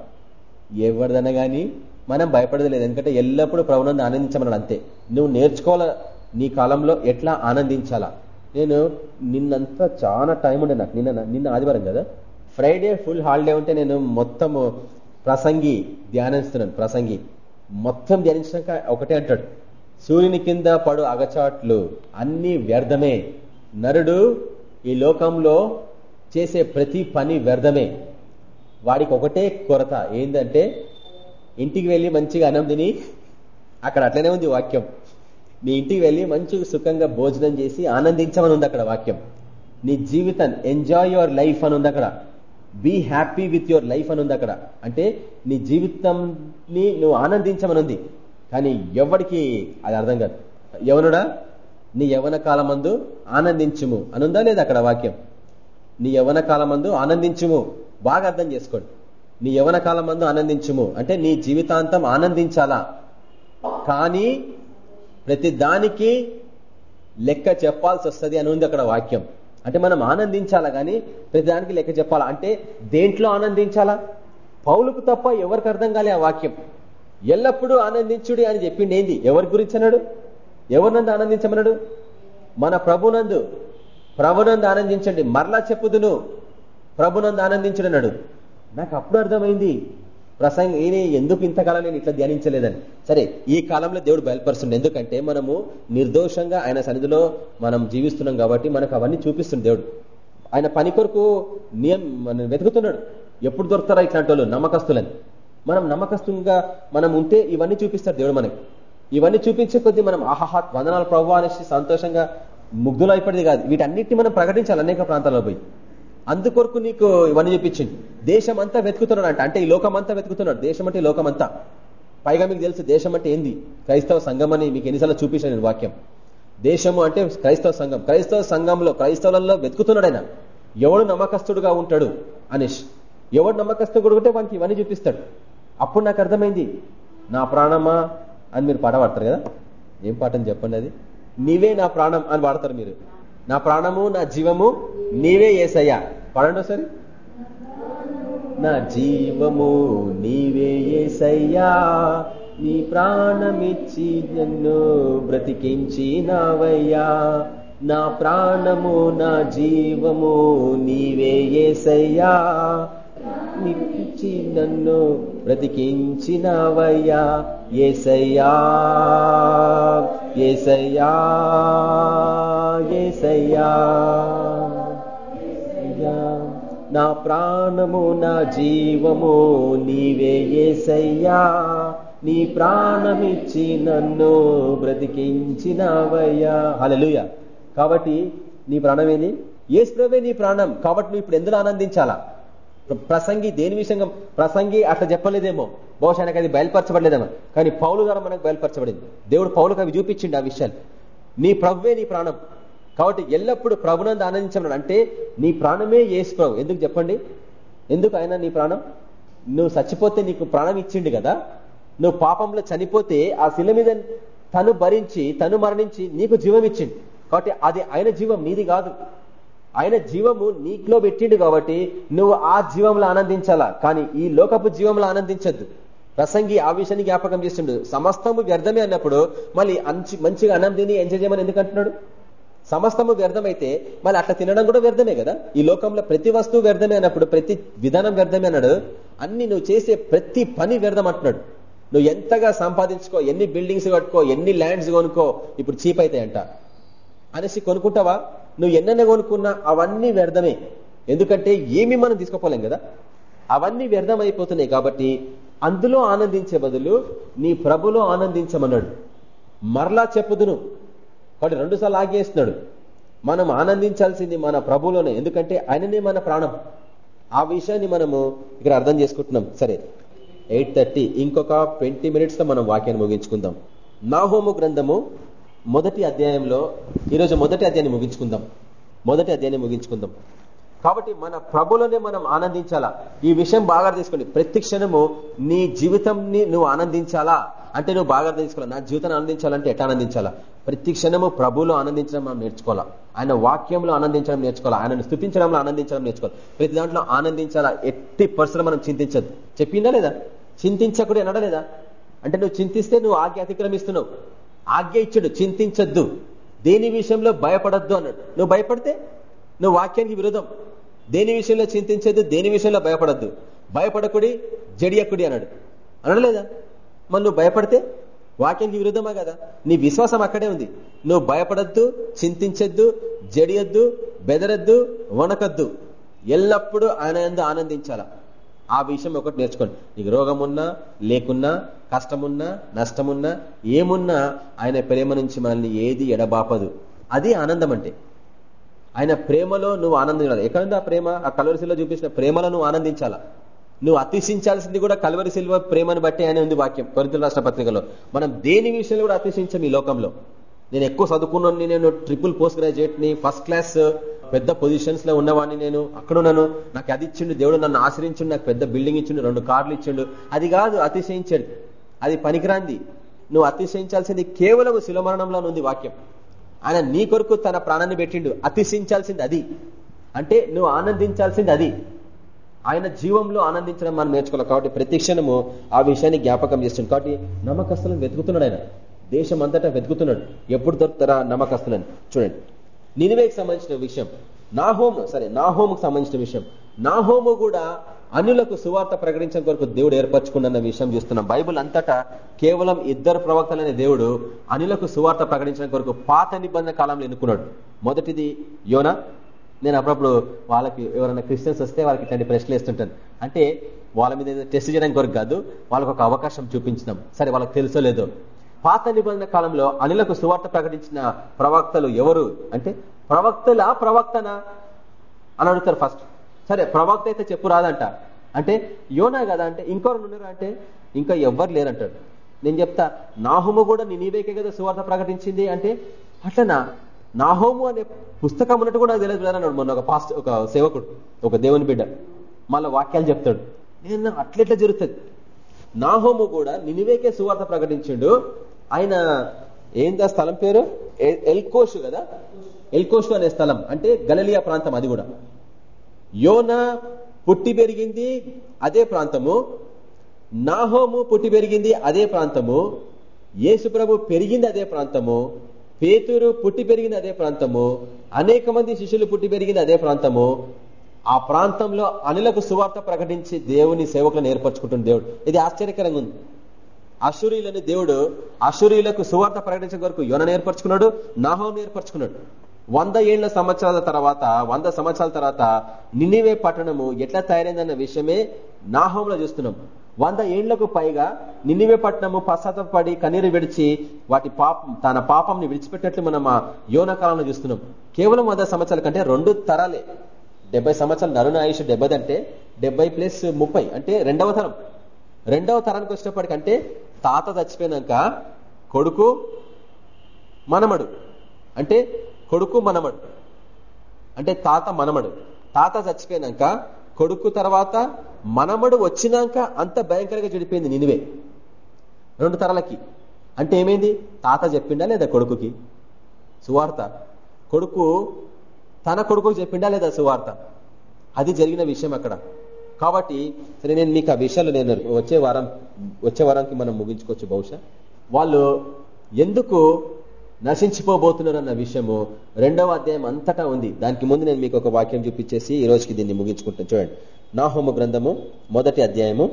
ఎవరిదన్నా కానీ మనం భయపడలేదు. ఎందుకంటే ఎల్లప్పుడూ ప్రభునంద ఆనందించమన్నాడు అంతే. నువ్వు నేర్చుకోవాల? నీ కాలంలో ఎట్లా ఆనందించాలా? నేను నిన్నంతా చాలా టైం ఉండే నాకు. నిన్న నిన్న ఆదివారం కదా. ఫ్రైడే ఫుల్ హాలిడే ఉంటే నేను మొత్తము ప్రసంగి ధ్యానిస్తున్నాను. ప్రసంగి. మొత్తం ధ్యానించాక ఒకటే అంటాడు. సూర్యుని కింద పడు అగచాట్లు అన్ని వ్యర్థమే. నరుడు ఈ లోకంలో చేసే ప్రతి పని వ్యర్థమే. వాడికి ఒకటే కొరత ఏంటంటే ఇంటికి వెళ్ళి మంచిగా అన్నం తిని అక్కడ అట్లనే ఉంది వాక్యం. నీ ఇంటికి వెళ్ళి మంచిగా సుఖంగా భోజనం చేసి ఆనందించమని ఉంది అక్కడ వాక్యం. నీ జీవితం ఎంజాయ్ యువర్ లైఫ్ అని ఉంది అక్కడ. Be happy with your life అని ఉంది అక్కడ. అంటే నీ జీవితంని నువ్వు ఆనందించమని ఉంది. కానీ ఎవరికి అది అర్థం కాదు. యవనుడా నీ యవన కాలమందు ఆనందించుము అనుందా లేదా అక్కడ వాక్యం? నీ యవన కాలమందు ఆనందించుము. బాగా అర్థం చేసుకోండి. నీ యవన కాలమందు ఆనందించుము. అంటే నీ జీవితాంతం ఆనందించాలా? కానీ ప్రతి దానికి లెక్క చెప్పాల్సి వస్తుంది అని ఉంది అక్కడ వాక్యం. అంటే మనం ఆనందించాలా కానీ ప్రతిదానికి లెక్క చెప్పాలా? అంటే దేంట్లో ఆనందించాలా? పౌలకు తప్ప ఎవరికి అర్థం కాలే ఆ వాక్యం. ఎల్లప్పుడూ ఆనందించుడి అని చెప్పిండి ఏంది? ఎవరి గురించి అన్నాడు? ఎవరినందు ఆనందించమన్నాడు? మన ప్రభునందు. ప్రభునందు ఆనందించండి. మరలా చెప్పుదును. ప్రభునందు ఆనందించుడు అన్నాడు నాకు అప్పుడు అర్థమైంది. ప్రసంగం ఈయన ఎందుకు ఇంతకాలం నేను ఇట్లా ధ్యానించలేదని? సరే ఈ కాలంలో దేవుడు బయలుపరుస్తుంది ఎందుకంటే మనము నిర్దోషంగా ఆయన సన్నిధిలో మనం జీవిస్తున్నాం కాబట్టి మనకు అవన్నీ చూపిస్తుంది దేవుడు. ఆయన పని కొరకు నియం వెతుకుతున్నాడు. ఎప్పుడు దొరుకుతారా ఇట్లాంటి వాళ్ళు నమ్మకస్తులని. మనం నమ్మకస్తుగా మనం ఉంటే ఇవన్నీ చూపిస్తాడు దేవుడు మనకి. ఇవన్నీ చూపించే కొద్దీ మనం ఆహాహా వందనాలు ప్రభు అనేసి సంతోషంగా ముగ్ధులు అయిపోయింది కాదు. వీటన్నిటిని మనం ప్రకటించాలి అనేక ప్రాంతాల్లో పోయి. అందుకొరకు నీకు ఇవన్నీ చూపించింది దేశం అంతా వెతుకుతున్నాడు అంటే ఈ లోకం అంతా వెతుకుతున్నాడు. దేశం అంటే లోకం అంతా పైగా మీకు తెలుసు దేశం అంటే ఏంది? క్రైస్తవ సంఘం అని మీకు ఎన్నిసార్లు చూపించాను నేను వాక్యం. దేశము అంటే క్రైస్తవ సంఘం. క్రైస్తవ సంఘంలో క్రైస్తవులలో వెతుకుతున్నాడు ఆయన. ఎవడు నమ్మకస్తుడుగా ఉంటాడు? అనేష్. ఎవడు నమ్మకస్తుడు ఉంటే వానికి ఇవన్నీ చూపిస్తాడు. అప్పుడు నాకు అర్థమైంది. నా ప్రాణమా అని మీరు పాట పాడతారు కదా? ఏం పాట అని చెప్పండి అది? నీవే నా ప్రాణం అని పాడతారు మీరు. నా ప్రాణము నా జీవము నీవే ఏసయ్యా. పాడండి ఒకసారి. నా జీవము నీవే ఏసయ్యా. నీ ప్రాణమిచ్చి నన్ను బ్రతికించినావయ్యా. నా ప్రాణము నా జీవము నీవే ఏసయ్యా. నిచ్చి నన్ను బ్రతికించినవయ్యా. ఏసయ్యా ఏసయ్యా ఏసయ్యా. నా ప్రాణము నా జీవము నీవే ఏసయ్యా. నీ ప్రాణమిచ్చి నన్ను బ్రతికించినవయ్యా. హలలుయ కాబట్టి నీ ప్రాణం ఏంది ఏసుప్రవే నీ ప్రాణం. కాబట్టి నువ్వు ఇప్పుడు ఎందులో ఆనందించాలా? ప్రసంగి దేని విషయంగా ప్రసంగి అట్లా చెప్పలేదేమో. బహుశా ఆయనకు అది బయలుపరచబడలేదేమో. కానీ పౌలు ద్వారా మనకు బయలుపరచబడింది. దేవుడు పౌలకు అవి చూపించిండు ఆ విషయాలు. నీ ప్రభువే నీ ప్రాణం. కాబట్టి ఎల్లప్పుడూ ప్రభునందు ఆనందించమన్నాడు. అంటే నీ ప్రాణమే ఏసు ప్రభు. ఎందుకు చెప్పండి? ఎందుకు ఆయన నీ ప్రాణం? నువ్వు చచ్చిపోతే నీకు ప్రాణం ఇచ్చిండు కదా. నువ్వు పాపంలో చనిపోతే ఆ శిల మీద తను భరించి తను మరణించి నీకు జీవం ఇచ్చిండు. కాబట్టి అది ఆయన జీవం నీది కాదు. ఆయన జీవము నీకులో పెట్టిండు కాబట్టి నువ్వు ఆ జీవంలో ఆనందించాలా? కానీ ఈ లోకపు జీవంలో ఆనందించద్దు. ప్రసంగి ఆ విషయాన్ని జ్ఞాపకం చేస్తుండు సమస్తము వ్యర్థమే అన్నప్పుడు మళ్ళీ అంచి మంచిగా అన్నం తిని ఎంజాయ్ చేయమని ఎందుకంటున్నాడు సమస్తము వ్యర్థమైతే మళ్ళీ అట్లా తినడం కూడా వ్యర్థమే కదా? ఈ లోకంలో ప్రతి వస్తువు వ్యర్థమే అన్నప్పుడు ప్రతి విధానం వ్యర్థమే అన్నాడు. అన్ని నువ్వు చేసే ప్రతి పని వ్యర్థం అంటున్నాడు. నువ్వు ఎంతగా సంపాదించుకో ఎన్ని బిల్డింగ్స్ కట్టుకో ఎన్ని ల్యాండ్స్ కొనుక్కో ఇప్పుడు చీప్ అవుతాయంట అనేసి కొనుక్కుంటావా? నువ్వు ఎన్నెన్న కొనుక్కున్నా అవన్నీ వ్యర్థమే. ఎందుకంటే ఏమి మనం తీసుకోపోలేం కదా? అవన్నీ వ్యర్థం అయిపోతున్నాయి కాబట్టి అందులో ఆనందించే బదులు నీ ప్రభులో ఆనందించమన్నాడు. మరలా చెప్పుదును. కాబట్టి రెండుసార్లు ఆగేస్తున్నాడు. మనం ఆనందించాల్సింది మన ప్రభులోనే. ఎందుకంటే ఆయననే మన ప్రాణం. ఆ విషయాన్ని మనము ఇక్కడ అర్థం చేసుకుంటున్నాం. సరే. Eight thirty. ఇంకొక ట్వంటీ మినిట్స్లో మనం వాక్యాన్ని ముగించుకుందాం. నాహోము గ్రంథము మొదటి అధ్యాయంలో ఈరోజు మొదటి అధ్యాయాన్ని ముగించుకుందాం. మొదటి అధ్యాయాన్ని ముగించుకుందాం. కాబట్టి మన ప్రభులోనే మనం ఆనందించాలా? ఈ విషయం బాగా తీసుకోండి ప్రతి క్షణము నీ జీవితంని నువ్వు ఆనందించాలా? అంటే నువ్వు బాగా తీసుకోవాలి నా జీవితాన్ని ఆనందించాలంటే ఎట్లా ఆనందించాలా? ప్రతి క్షణము ప్రభులో ఆనందించడం మనం నేర్చుకోవాలా? ఆయన వాక్యంలో ఆనందించడం నేర్చుకోవాలా? ఆయనను స్థుతించడంలో ఆనందించడం నేర్చుకోవాలి? ప్రతి దాంట్లో ఆనందించాలా? ఎట్టి పరిస్థితులు మనం చింతించదు. చెప్పిందా లేదా? చింతించకూడదు అనడా లేదా? అంటే నువ్వు చింతిస్తే నువ్వు ఆజ్ఞ అతిక్రమిస్తున్నావు. ఆజ్ఞ ఇచ్చాడు చింతించద్దు. దేని విషయంలో భయపడద్దు అన్నాడు. నువ్వు భయపడితే నువ్వు వాక్యానికి విరుద్ధం దేని విషయంలో చింతించద్దు దేని విషయంలో భయపడద్దు. భయపడకుడి జడియకుడి అన్నాడు. అనడలేదా మరి నువ్వు భయపడితే వాక్యానికి విరుద్ధమా కదా? నీ విశ్వాసం అక్కడే ఉంది. నువ్వు భయపడద్దు చింతించద్దు జడియద్దు బెదరద్దు వణకద్దు. ఎల్లప్పుడూ ఆయన ఎందు ఆనందించాలా? ఆ విషయం ఒకటి నేర్చుకోండి. నీకు రోగం ఉన్నా లేకున్నా కష్టమున్నా నష్టమున్నా ఏమున్నా ఆయన ప్రేమ నుంచి మనల్ని ఏది ఎడబాపదు. అది ఆనందం అంటే. ఆయన ప్రేమలో నువ్వు ఆనందించాలి. ఎక్కడుంది ఆ ప్రేమ? ఆ కలవరిశిలో చూపించిన ప్రేమలో నువ్వు ఆనందించాలా? నువ్వు అతిశించాల్సింది కూడా కలవరి సిల్వ ప్రేమను బట్టి ఆయన ఉంది వాక్యం కొరింతల రాష్ట్ర పత్రికలో. మనం దేని విషయంలో కూడా అతిశించం ఈ లోకంలో? నేను ఎక్కువ చదువుకున్నాను నేను ట్రిపుల్ పోస్ట్ గ్రాడ్యుయేట్ని ఫస్ట్ క్లాస్ పెద్ద పొజిషన్స్లో ఉన్నవాడిని నేను అక్కడ ఉన్నాను నాకు అది ఇచ్చిండు దేవుడు నన్ను ఆశ్రయించిండు నాకు పెద్ద బిల్డింగ్ ఇచ్చిండు రెండు కార్లు ఇచ్చిండు. అది కాదు అతిశయించాడు. అది పనికిరాంది. నువ్వు అతిశయించాల్సింది కేవలం శిలమరణంలో ఉంది వాక్యం. ఆయన నీ కొరకు తన ప్రాణాన్ని పెట్టిండు. అతిశయించాల్సింది అది. అంటే నువ్వు ఆనందించాల్సింది అది. ఆయన జీవంలో ఆనందించడం మనం నేర్చుకోవాలి. కాబట్టి ప్రతి క్షణము ఆ విషయాన్ని జ్ఞాపకం చేస్తుంది కాబట్టి నమ్మకస్తులను వెతుకుతున్నాడు ఆయన. దేశం అంతటా వెతుకుతున్నాడు. ఎప్పుడు దొరుకుతారా నమ్మకస్తులని? చూడండి. నినివేకి సంబంధించిన విషయం. నా హోము సరే నా హోముకు సంబంధించిన విషయం. నా హోము కూడా అన్యులకు సువార్త ప్రకటించడం కొరకు దేవుడు ఏర్పరచుకున్న విషయం చూస్తున్నాం. బైబుల్ అంతటా కేవలం ఇద్దరు ప్రవక్తలనే దేవుడు అనిలకు సువార్త ప్రకటించడం కొరకు పాత నిబంధన కాలంలో ఎన్నుకున్నాడు. మొదటిది యోన. నేను అప్పుడప్పుడు వాళ్ళకి ఎవరైనా క్రిస్టియన్స్ వస్తే వాళ్ళకి ఇట్లాంటి ప్రశ్నలు వేస్తుంటాను. అంటే వాళ్ళ మీద టెస్ట్ చేయడానికి కొరకు కాదు వాళ్ళకు ఒక అవకాశం చూపించినాం. సరే వాళ్ళకి తెలుసో లేదో. పాత నిబంధన కాలంలో అనిలకు సువార్త ప్రకటించిన ప్రవక్తలు ఎవరు అంటే ప్రవక్తల ప్రవక్తన అని అడుగుతారు ఫస్ట్ సరే ప్రవక్త అయితే చెప్పు రాదంట. అంటే యోనా కదా అంటే ఇంకొకరు ఉన్నారా అంటే ఇంకా ఎవ్వరు లేరంటాడు. నేను చెప్తా నాహోము కూడా నీవేకే కదా సువార్త ప్రకటించింది అంటే అట్లనా? నాహోము అనే పుస్తకం ఉన్నట్టు కూడా తెలియదు అన్నాడు మొన్న ఒక పాస్ట్ ఒక సేవకుడు ఒక దేవుని బిడ్డ. మళ్ళీ వాక్యాలు చెప్తాడు. నేను అట్లెట్లా జరుగుతుంది? నాహోము కూడా నినివేకే సువార్త ప్రకటించిండు. ఆయన ఏందా స్థలం పేరు? ఎ- ఎల్కోషు కదా? ఎల్కోషు అనే స్థలం. అంటే గలలియా ప్రాంతం అది కూడా. యోన పుట్టి పెరిగింది అదే ప్రాంతము. నాహోము పుట్టి పెరిగింది అదే ప్రాంతము. యేసుప్రభు పెరిగింది అదే ప్రాంతము. పేతురు పుట్టి పెరిగింది అదే ప్రాంతము. అనేక మంది శిష్యులు పుట్టి పెరిగింది అదే ప్రాంతము. ఆ ప్రాంతంలో అనులకు సువార్త ప్రకటించి దేవుని సేవకులను ఏర్పరచుకుంటున్న దేవుడు. ఇది ఆశ్చర్యకరంగా ఉంది. అసూరీలని దేవుడు అసూరీలకు సువార్త ప్రకటించే వరకు యోనను ఏర్పరచుకున్నాడు నాహోను ఏర్పరచుకున్నాడు. వంద ఏళ్ళ సంవత్సరాల తర్వాత వంద సంవత్సరాల తర్వాత నినివే పట్టణము ఎట్లా తయారైందన్న విషయమే నాహంలో చూస్తున్నాం. వంద ఏళ్ళకు పైగా నినివే పట్టణము పశ్చాత్తపడి కన్నీరు విడిచి వాటి పాపం తన పాపంని విడిచిపెట్టినట్లు మనం ఆ యోన కాలంలో చూస్తున్నాం. కేవలం వంద సంవత్సరాల కంటే రెండు తరాలే. డెబ్బై సంవత్సరాలు నరుణ ఆయుష్ డెబ్బై అంటే డెబ్బై ప్లస్ ముప్పై అంటే రెండవ తరం. రెండవ తరానికి వచ్చినప్పటికంటే తాత చచ్చిపోయినాక కొడుకు మనమడు. అంటే కొడుకు మనమడు. అంటే తాత మనమడు. తాత చచ్చిపోయినాక కొడుకు తర్వాత మనమడు వచ్చినాక అంత భయంకరంగా చెడిపోయింది నినివే. రెండు తరలకి. అంటే ఏమైంది? తాత చెప్పిండా లేదా కొడుకుకి? సువార్త. కొడుకు తన కొడుకుకి చెప్పిండా లేదా సువార్త? అది జరిగిన విషయం అక్కడ. కాబట్టి సరే నేను మీకు ఆ విషయాలు నేను వచ్చే వారం వచ్చే వారానికి మనం ముగించుకోవచ్చు బహుశా. వాళ్ళు ఎందుకు నశించిపోబోతున్నారు అన్న విషయము రెండవ అధ్యాయం అంతటా ఉంది. దానికి ముందు నేను మీకు ఒక వాక్యం చూపించేసి ఈ రోజుకి దీన్ని ముగించుకుంటాను. చూడండి. నాహోమ గ్రంథము మొదటి అధ్యాయము.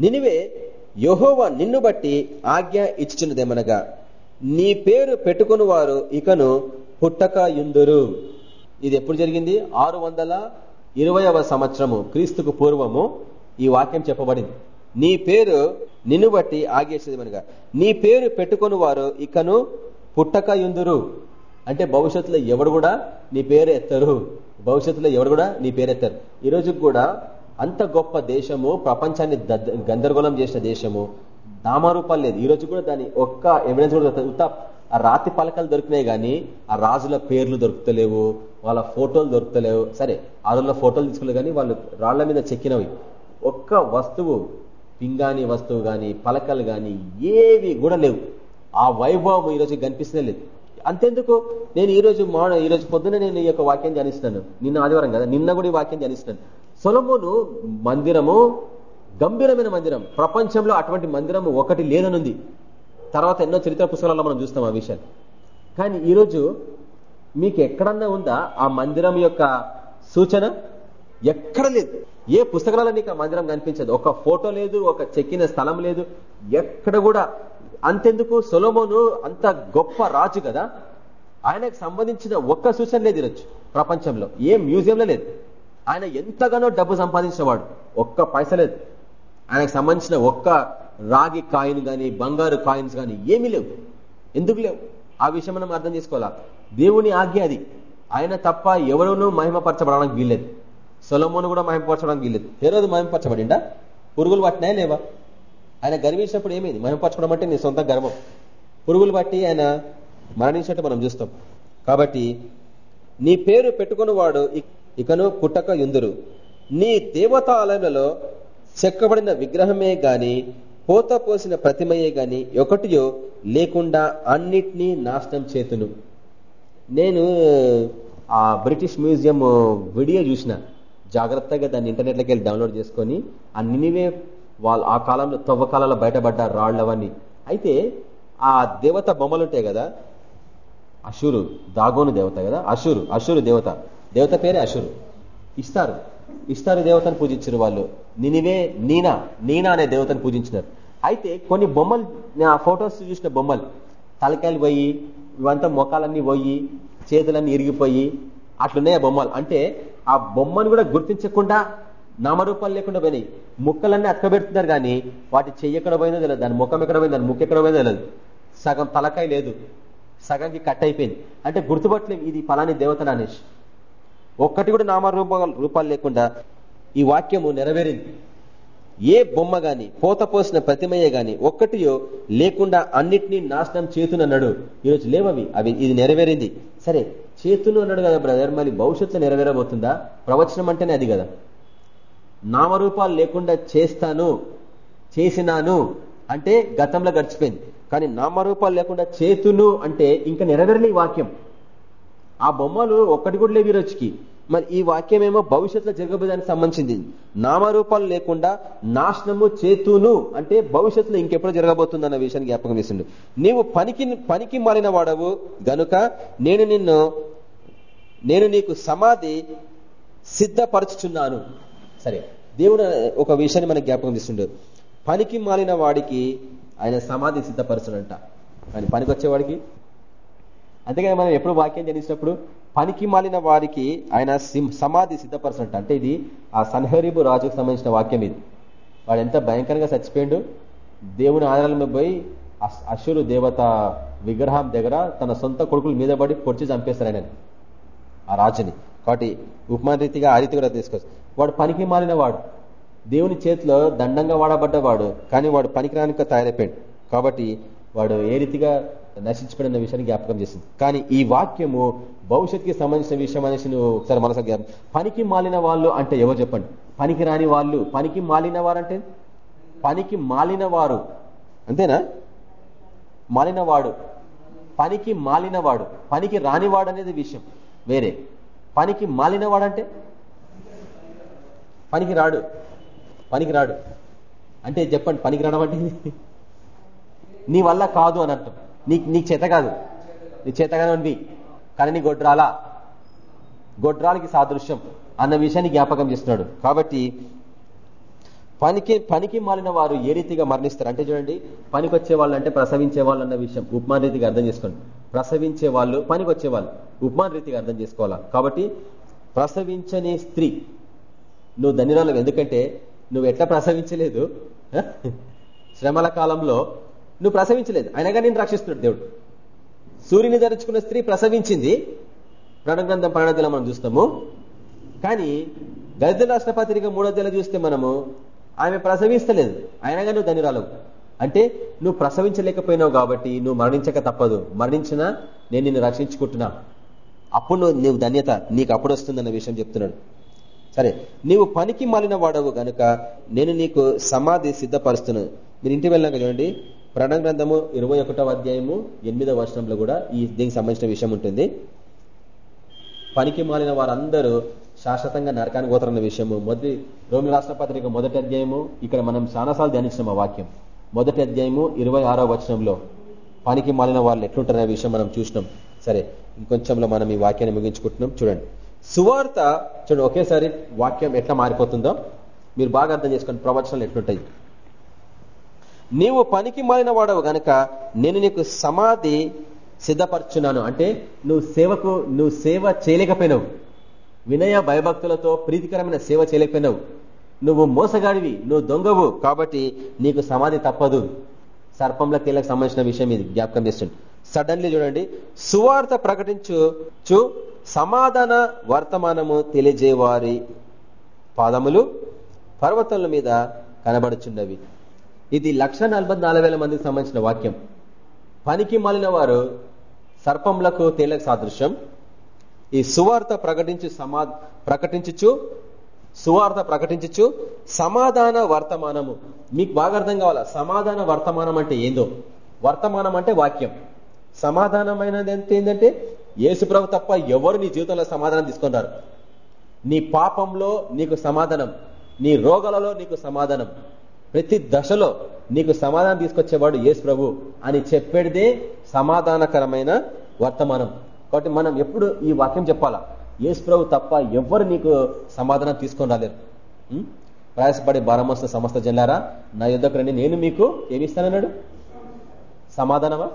నినివే యహోవా నిన్ను బట్టి ఆజ్ఞ ఇచ్చుచున్నదేమనగా నీ పేరు పెట్టుకుని వారు ఇకను పుట్టక యుందురు. ఇది ఎప్పుడు జరిగింది? ఆరు వందల ఇరవయవ సంవత్సరము క్రీస్తుకు పూర్వము ఈ వాక్యం చెప్పబడింది. నీ పేరు నిన్ను బట్టి ఆగేసేదమనగా నీ పేరు పెట్టుకుని వారు ఇకను పుట్టక యుందురు అంటే భవిష్యత్తులో ఎవడు కూడా నీ పేరు ఎత్తరు. భవిష్యత్తులో ఎవడు కూడా నీ పేరు ఎత్తారు. ఈరోజు కూడా అంత గొప్ప దేశము ప్రపంచాన్ని గందరగోళం చేసిన దేశము నామరూపాలు లేదు. ఈ రోజు కూడా దాని ఒక్క ఎవిడెన్స్ కూడా ఉత్త ఆ రాతి పలకలు దొరికినాయి కానీ ఆ రాజుల పేర్లు దొరుకుతలేవు. వాళ్ళ ఫోటోలు దొరుకుతలేవు. సరే ఆరులో ఫోటోలు తీసుకున్నారు కానీ వాళ్ళు రాళ్ళ మీద చెక్కినవి. ఒక్క వస్తువు పింగాని వస్తువు కానీ పలకలు కానీ ఏవి కూడా లేవు. ఆ వైభవం ఈరోజు కనిపిస్తూనే లేదు. అంతెందుకు? నేను ఈరోజు మా ఈరోజు పొద్దున నేను ఈ యొక్క వాక్యం ధ్యానిస్తున్నాను. నిన్న ఆదివారం కదా? నిన్న కూడా ఈ వాక్యం ధ్యానిస్తున్నాను. సొలమును మందిరము గంభీరమైన మందిరం. ప్రపంచంలో అటువంటి మందిరము ఒకటి లేదనుంది తర్వాత ఎన్నో చరిత్ర పుస్తకాలలో మనం చూస్తాం ఆ విషయాలు. కానీ ఈరోజు మీకు ఎక్కడన్నా ఉందా ఆ మందిరం యొక్క సూచన? ఎక్కడ లేదు. ఏ పుస్తకాలలో నీకు ఆ మందిరం కనిపించదు? ఒక ఫోటో లేదు ఒక చెక్కిన స్థలం లేదు. ఎక్కడ కూడా. అంతెందుకు? సొలోమోను అంత గొప్ప రాజు కదా. ఆయనకు సంబంధించిన ఒక్క సూచన లేదు ఈరోజు ప్రపంచంలో. ఏ మ్యూజియంలో లేదు. ఆయన ఎంతగానో డబ్బు సంపాదించినవాడు. ఒక్క పైస లేదు. ఆయనకు సంబంధించిన ఒక్క రాగి కాయిన్ కానీ బంగారు కాయిన్స్ కానీ ఏమీ లేవు. ఎందుకు లేవు? ఆ విషయం మనం అర్థం చేసుకోవాలా? దేవుని ఆజ్ఞ అది. ఆయన తప్ప ఎవరునూ మహిమపరచబడడానికి వీల్లేదు. సొలమోను కూడా మహిమపరచడానికి వీల్లేదు. హేరోదు రోజు మహిమపరచబడిండా పురుగులు పట్టినా లేవా? ఆయన గర్వించినప్పుడు ఏమైంది? మహిమపరచడం అంటే నీ సొంత గర్వం. పురుగులు బట్టి ఆయన మరణించినట్టు మనం చూస్తాం. కాబట్టి నీ పేరు పెట్టుకుని వాడు ఇకను పుట్టక ఎందురు నీ దేవతాలయంలో చెక్కబడిన విగ్రహమే గాని పోత పోసిన ప్రతిమయే గాని ఒకటియో లేకుండా అన్నిటినీ నాశనం చేతును. నేను ఆ బ్రిటిష్ మ్యూజియం వీడియో చూసిన. జాగ్రత్తగా దాన్ని ఇంటర్నెట్లోకి వెళ్ళి డౌన్లోడ్ చేసుకొని ఆ నినివే వాళ్ళు ఆ కాలంలో తవ్వకాలలో బయటపడ్డ రాళ్ళవన్నీ అయితే ఆ దేవత బొమ్మలు ఉంటాయి కదా అషురు దాగోను దేవత కదా అషురు అషురు దేవత. దేవత పేరే అషురు ఇస్తారు. ఇస్తారు దేవతను పూజించారు వాళ్ళు. నినివే నీనా నీనా అనే దేవతను పూజించినారు. అయితే కొన్ని బొమ్మలు ఆ ఫొటోస్ చూసిన బొమ్మలు తలకాయలు పోయి ఇవంతా మొక్కలన్నీ పోయి చేతులన్నీ ఇరిగిపోయి అట్లున్నాయి ఆ బొమ్మలు? అంటే ఆ బొమ్మను కూడా గుర్తించకుండా నామరూపాలు లేకుండా పోయినాయి. ముక్కలన్నీ అతకబెడుతున్నారు కానీ వాటి చెయ్యి ఎక్కడ పోయిందో తెలియదు. దాని ముఖం ఎక్కడ పోయింది దాని ముక్క ఎక్కడ పోయిందో తెలియదు. సగం తలకాయ లేదు. సగంకి కట్ అయిపోయింది. అంటే గుర్తుపట్టలేం ఇది ఫలాని దేవతను అనేసి. ఒక్కటి కూడా నామరూపాలు రూపాలు లేకుండా ఈ వాక్యము నెరవేరింది. ఏ బొమ్మ గాని పోత పోసిన ప్రతిమయ్య గాని ఒక్కటియో లేకుండా అన్నిటినీ నాశనం చేతునన్నాడు. ఈరోజు లేవవి అవి ఇది నెరవేరింది. సరే చేతులు అన్నాడు కదా బ్రదర్ మరి భవిష్యత్తులో నెరవేరబోతుందా? ప్రవచనం అంటేనే అది కదా. నామరూపాలు లేకుండా చేస్తాను చేసినాను అంటే గతంలో గడిచిపోయింది. కానీ నామరూపాలు లేకుండా చేతును అంటే ఇంకా నెరవేరని వాక్యం. ఆ బొమ్మలు ఒక్కటి కూడా లేవు ఈరోజుకి మరి ఈ వాక్యం ఏమో భవిష్యత్తులో జరగబోదానికి సంబంధించింది. నామరూపాలు లేకుండా నాశనము చేతును అంటే భవిష్యత్తులో ఇంకెప్పుడు జరగబోతుంది అన్న విషయాన్ని జ్ఞాపకం చేసిండు. నీవు పనికి పనికి మారిన వాడవు. గనుక నేను నిన్ను నేను నీకు సమాధి సిద్ధపరచుచున్నాను. సరే దేవుడు ఒక విషయాన్ని మనకు జ్ఞాపకం చేస్తుండే పనికి మాలిన వాడికి ఆయన సమాధి సిద్ధపరచునంట కానీ పనికి వచ్చేవాడికి అంతేగాని మనం ఎప్పుడు వాక్యం జనించినప్పుడు పనికి మాలిన వారికి ఆయన సమాధి సిద్ధపరచినట్టు. అంటే ఇది ఆ సన్హరీబు రాజుకు సంబంధించిన వాక్యం ఇది. వాడు ఎంత భయంకరంగా చచ్చిపోయాడు. దేవుని ఆధారాలను పోయి అశురు దేవత విగ్రహం దగ్గర తన సొంత కొడుకుల మీద పడి పొడిచి చంపేస్తారు ఆయన ఆ రాజుని. కాబట్టి ఉపమాన రీతిగా ఆ రీతి కూడా తీసుకోవచ్చు. వాడు పనికి మారిన వాడు. దేవుని చేతిలో దండంగా వాడబడ్డవాడు. కానీ వాడు పనికిరానిక తయారైపోయాడు. కాబట్టి వాడు ఏ రీతిగా నశించబడిన విషయాన్ని జ్ఞాపకం చేసింది. కానీ ఈ వాక్యము భవిష్యత్తుకి సంబంధించిన విషయం అనేసి నువ్వు ఒకసారి మనసు పనికి మాలిన వాళ్ళు అంటే ఎవరు చెప్పండి? పనికి రాని వాళ్ళు పనికి మాలిన వారంటే పనికి మాలిన వారు. అంతేనా? మాలినవాడు పనికి మాలినవాడు పనికి రానివాడు అనేది విషయం. వేరే. పనికి మాలినవాడు అంటే? పనికి రాడు. పనికి రాడు. అంటే చెప్పండి పనికి రావడం అంటే నీ వల్ల కాదు అని అర్థం. నీ నీకు చేత కాదు. నీ చేతగానే కనని గొడ్రాల. గొడ్రాలకి సాదృశ్యం అన్న విషయాన్ని జ్ఞాపకం చేస్తున్నాడు. కాబట్టి పనికి పనికి మాలిన వారు ఏ రీతిగా మరణిస్తారు? అంటే చూడండి పనికి వచ్చే వాళ్ళు అంటే ప్రసవించే వాళ్ళు అన్న విషయం ఉపమాన రీతిగా అర్థం చేసుకోండి. ప్రసవించే వాళ్ళు పనికి వచ్చే వాళ్ళు ఉపమాన రీతిగా అర్థం చేసుకోవాలా? కాబట్టి ప్రసవించని స్త్రీ నువ్వు ధన్యరాలు ఎందుకంటే నువ్వు ఎట్లా ప్రసవించలేదు? శ్రమల కాలంలో నువ్వు ప్రసవించలేదు. అయినగా నేను రక్షిస్తున్నాడు దేవుడు. సూర్యుని ధరించుకున్న స్త్రీ ప్రసవించింది. ప్రణగ్రంథం ప్రణాదిలో మనం చూస్తాము. కానీ గరిద్ర రాష్ట్ర పత్రిక మూడోదిలో చూస్తే మనము ఆమె ప్రసవిస్తలేదు. అయినగా నువ్వు ధనిరాలవు అంటే నువ్వు ప్రసవించలేకపోయినావు కాబట్టి నువ్వు మరణించక తప్పదు. మరణించినా నేను నిన్ను రక్షించుకుంటున్నా. అప్పుడు నువ్వు నీవు ధన్యత నీకు అప్పుడు వస్తుందన్న విషయం చెప్తున్నాడు. సరే నీవు పనికి మాలిన వాడవు గనుక నేను నీకు సమాధి సిద్ధపరుస్తున్నాను మీరు ఇంటి వెళ్ళాక చూడండి. ప్రణం గ్రంథము ఇరవై అధ్యాయము ఎనిమిదవ వర్షంలో కూడా ఈ దీనికి సంబంధించిన విషయం ఉంటుంది. పనికి మాలిన వారందరూ శాశ్వతంగా నరకానికి పోతారన్న విషయము. మొదటి రోమి రాష్ట్ర పత్రిక మొదటి అధ్యాయము ఇక్కడ మనం చాలాసార్లు ధ్యానించిన వాక్యం. మొదటి అధ్యాయము ఇరవై ఆరో వచనంలో పనికి మాలిన వాళ్ళు ఎట్లుంటారనే విషయం మనం చూసినాం. సరే ఇంకొంచెంలో మనం ఈ వాక్యాన్ని ముగించుకుంటున్నాం. చూడండి. సువార్త చూడండి ఒకేసారి వాక్యం ఎట్లా మారిపోతుందో మీరు బాగా అర్థం చేసుకోండి. ప్రవచనాలు ఎట్లుంటాయి? నీవు పనికి మాలిన వాడవు గనక నేను నీకు సమాధి సిద్ధపరచున్నాను. అంటే నువ్వు సేవకు నువ్వు సేవ చేయలేకపోయినావు. వినయ భయభక్తులతో ప్రీతికరమైన సేవ చేయలేకపోయినావు. నువ్వు మోసగాడివి నువ్వు దొంగవు కాబట్టి నీకు సమాధి తప్పదు. సర్పంల కీళ్ళకి సంబంధించిన విషయం ఇది జ్ఞాపకం చేస్తుంది. సడన్లీ చూడండి. సువార్త ప్రకటించు సమాధాన వర్తమానము తెలియజేవారి పాదములు పర్వతముల మీద కనబడుచున్నవి. ఇది లక్ష మందికి సంబంధించిన వాక్యం. పనికి మాలిన వారు సర్పంలకు తేలకు సాదృశ్యం. ఈ సువార్త ప్రకటించు సమా ప్రకటించు సువార్త ప్రకటించు సమాధాన వర్తమానము. మీకు బాగా అర్థం కావాలా? సమాధాన వర్తమానం అంటే ఏందో? వర్తమానం అంటే వాక్యం. సమాధానమైనది ఎంత ఏంటంటే యేసుప్రభు తప్ప ఎవరు నీ జీవితంలో సమాధానం తీసుకున్నారు నీ పాపంలో నీకు సమాధానం. నీ రోగాలలో నీకు సమాధానం. ప్రతి దశలో నీకు సమాధానం తీసుకొచ్చేవాడు యేసు ప్రభు అని చెప్పేదే సమాధానకరమైన వర్తమానం. కాబట్టి మనం ఎప్పుడు ఈ వాక్యం చెప్పాలా? యేసు ప్రభు తప్ప ఎవరు నీకు సమాధానం తీసుకొని రాలేరు. ప్రయాసపడి భారమస్త సమస్త జల్లారా? నా యుద్ధకు రండి నేను మీకు ఏమిస్తానన్నాడు సమాధానమా?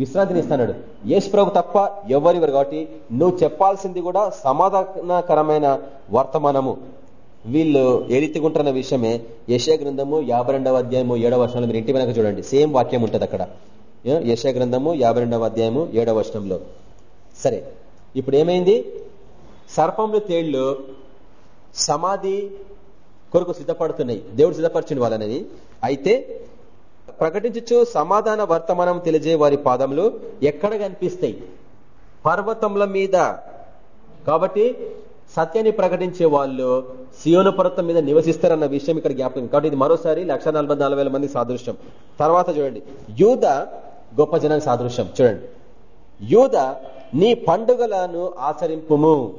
విశ్రాంతిని ఇస్తాడు యేసు ప్రభు తప్ప ఎవరివరు కాబట్టి నువ్వు చెప్పాల్సింది కూడా సమాధానకరమైన వర్తమానము. వీళ్ళు ఏ రీతిగా విషయమే యశా గ్రంథము యాభై రెండవ అధ్యాయము ఏడవ వర్షంలో మీరు ఇంటి వెనక చూడండి. సేమ్ వాక్యం ఉంటుంది అక్కడ. యశా గ్రంథము యాభై అధ్యాయము ఏడవ వర్షంలో సరే. ఇప్పుడు ఏమైంది? సర్పంలు తేళ్ళు సమాధి కొరకు సిద్ధపడుతున్నాయి. దేవుడు సిద్ధపరచుని వాళ్ళనేది. అయితే ప్రకటించచ్చు సమాధాన వర్తమానం తెలియజే వారి పాదములు ఎక్కడ కనిపిస్తాయి? పర్వతముల మీద. కాబట్టి సత్యాన్ని ప్రకటించే వాళ్ళు సియోను పర్వతం మీద నివసిస్తారన్న విషయం ఇక్కడ జ్ఞాపకం. కాబట్టి ఇది మరోసారి లక్ష మంది సాదృశ్యం. తర్వాత చూడండి. యూద గొప్ప జనానికి సాదృశ్యం. చూడండి. యూద నీ పండుగలను ఆచరింపుము.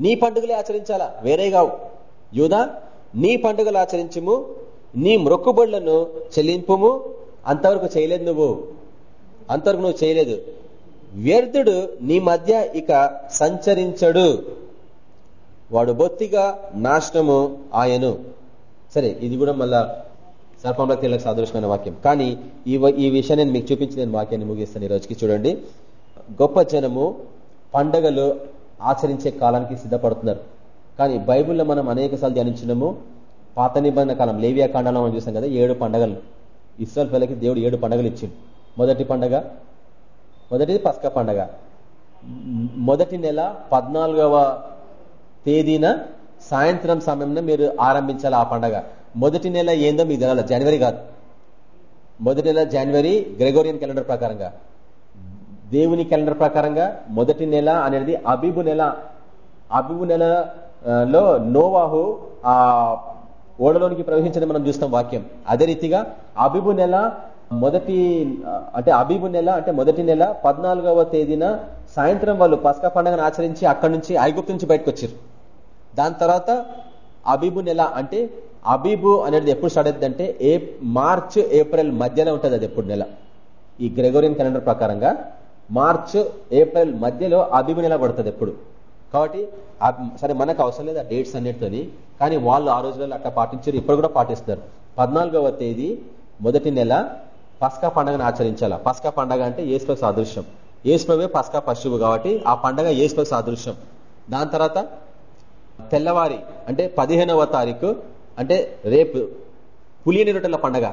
నీ పండుగలే ఆచరించాలా? వేరే కావు. యూద నీ పండుగలు ఆచరించుము. నీ మొక్కుబడులను చెల్లింపుము. అంతవరకు చేయలేదు నువ్వు. అంతవరకు నువ్వు చేయలేదు. వ్యర్థుడు నీ మధ్య ఇక సంచరించడు. వాడు బొత్తిగా నాశనము ఆయను. సరే ఇది కూడా మళ్ళా సర్పంలో తేలకు సాదృశ్యమైన వాక్యం. కానీ ఈ ఈ విషయాన్ని నేను మీకు చూపించి నేను వాక్యాన్ని ముగిస్తాను ఈ రోజుకి చూడండి. గొప్ప జనము పండగలు ఆచరించే కాలానికి సిద్ధపడుతున్నారు. కానీ బైబిల్లో మనం అనేక సార్లు ధ్యానించినము పాత నిబంధన కాలం లేవియా కాండంలో మనం చూసాం కదా ఏడు పండగలు. ఇస్రాల్ పిల్లలకి దేవుడు ఏడు పండగలు ఇచ్చింది మొదటి పండగ మొదటిది పస్క పండగ. మొదటి నెల పద్నాలుగవ తేదీన సాయంత్రం సమయంలో మీరు ఆరంభించాలి ఆ పండగ. మొదటి నెల ఏందో మీకు తెలాలి జనవరి కాదు. మొదటి నెల జనవరి గ్రెగోరియన్ క్యాలెండర్ ప్రకారంగా. దేవుని క్యాలెండర్ ప్రకారంగా మొదటి నెల అనేది అబిబు నెల. అబిబు నెలలో నోవాహు ఆ ఓడలోనికి ప్రవేశించడం మనం చూస్తాం వాక్యం. అదే రీతిగా అబిబు నెల మొదటి అంటే అబీబు నెల అంటే మొదటి నెల పద్నాలుగవ తేదీన సాయంత్రం వాళ్ళు పసకా పండుగను ఆచరించి అక్కడి నుంచి ఐగుప్తు నుంచి బయటకు వచ్చారు. దాని తర్వాత అబీబు నెల అంటే అబీబు అనేది ఎప్పుడు స్టార్ట్ అవుతుంది అంటే ఏ మార్చ్ ఏప్రిల్ మధ్యలో ఉంటుంది అది ఎప్పుడు నెల. ఈ గ్రెగోరియన్ క్యాలెండర్ ప్రకారంగా మార్చ్ ఏప్రిల్ మధ్యలో అబీబు నెల పడుతుంది ఎప్పుడు. కాబట్టి సరే మనకు అవసరం లేదు ఆ డేట్స్ అన్నిటితోని. కానీ వాళ్ళు ఆ రోజులలో అట్లా పాటించారు ఇప్పుడు కూడా పాటిస్తారు పద్నాలుగవ తేదీ మొదటి నెల పస్కా పండుగను ఆచరించాలా? పస్కా పండగ అంటే ఏసుపై సాదృశ్యం. ఏసుపవే పస్కా పశువు కాబట్టి ఆ పండగ ఏసుపై సాదృశ్యం. దాని తర్వాత తెల్లవారి అంటే పదిహేనవ తారీఖు అంటే రేపు పులియని రొట్టెల పండగ.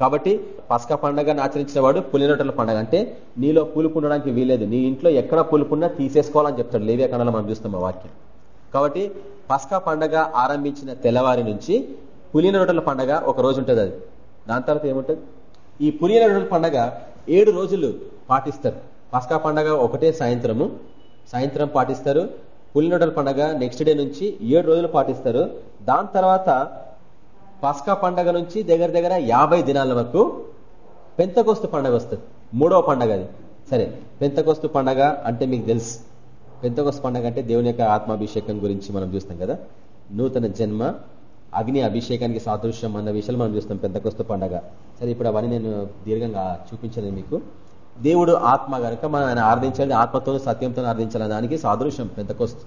కాబట్టి పస్కా పండగను ఆచరించిన వాడు పులినొట్టల పండగ. అంటే నీలో పులుపు ఉండడానికి వీలేదు నీ ఇంట్లో ఎక్కడ పులుపున్నా తీసేసుకోవాలని చెప్తాడు లేవే కణాలు మనం చూస్తాం ఆ వాక్యం. కాబట్టి పస్కా పండగ ఆరంభించిన తెల్లవారి నుంచి పులిన రొట్టెల పండగ ఒక రోజు ఉంటుంది అది. దాని తర్వాత ఏముంటుంది? ఈ పులిన రొట్టెల పండగ ఏడు రోజులు పాటిస్తారు. పస్కా పండగ ఒకటే సాయంత్రము. సాయంత్రం పాటిస్తారు. పులినొడల పండగ నెక్స్ట్ డే నుంచి ఏడు రోజులు పాటిస్తారు. దాని తర్వాత పస్కా పండగ నుంచి దగ్గర దగ్గర యాభై దినాల వరకు పెంతకోస్తు పండగ వస్తుంది. మూడవ పండగ అది. సరే పెంతకోస్తు పండగ అంటే మీకు తెలుసు. పెంతకోస్తు పండగ అంటే దేవుని యొక్క ఆత్మాభిషేకం గురించి మనం చూస్తాం కదా. నూతన జన్మ అగ్ని అభిషేకానికి సాదృశ్యం అన్న విషయాలు మనం చూస్తాం పెంతకోస్తు పండగ. సరే ఇప్పుడు అవన్నీ నేను దీర్ఘంగా చూపించలేదు మీకు. దేవుడు ఆత్మ కనుక మనం ఆయన ఆరాధించాలి ఆత్మతో సత్యంతో ఆరాధించాలి దానికి సాదృశ్యం పెంతకోస్తు.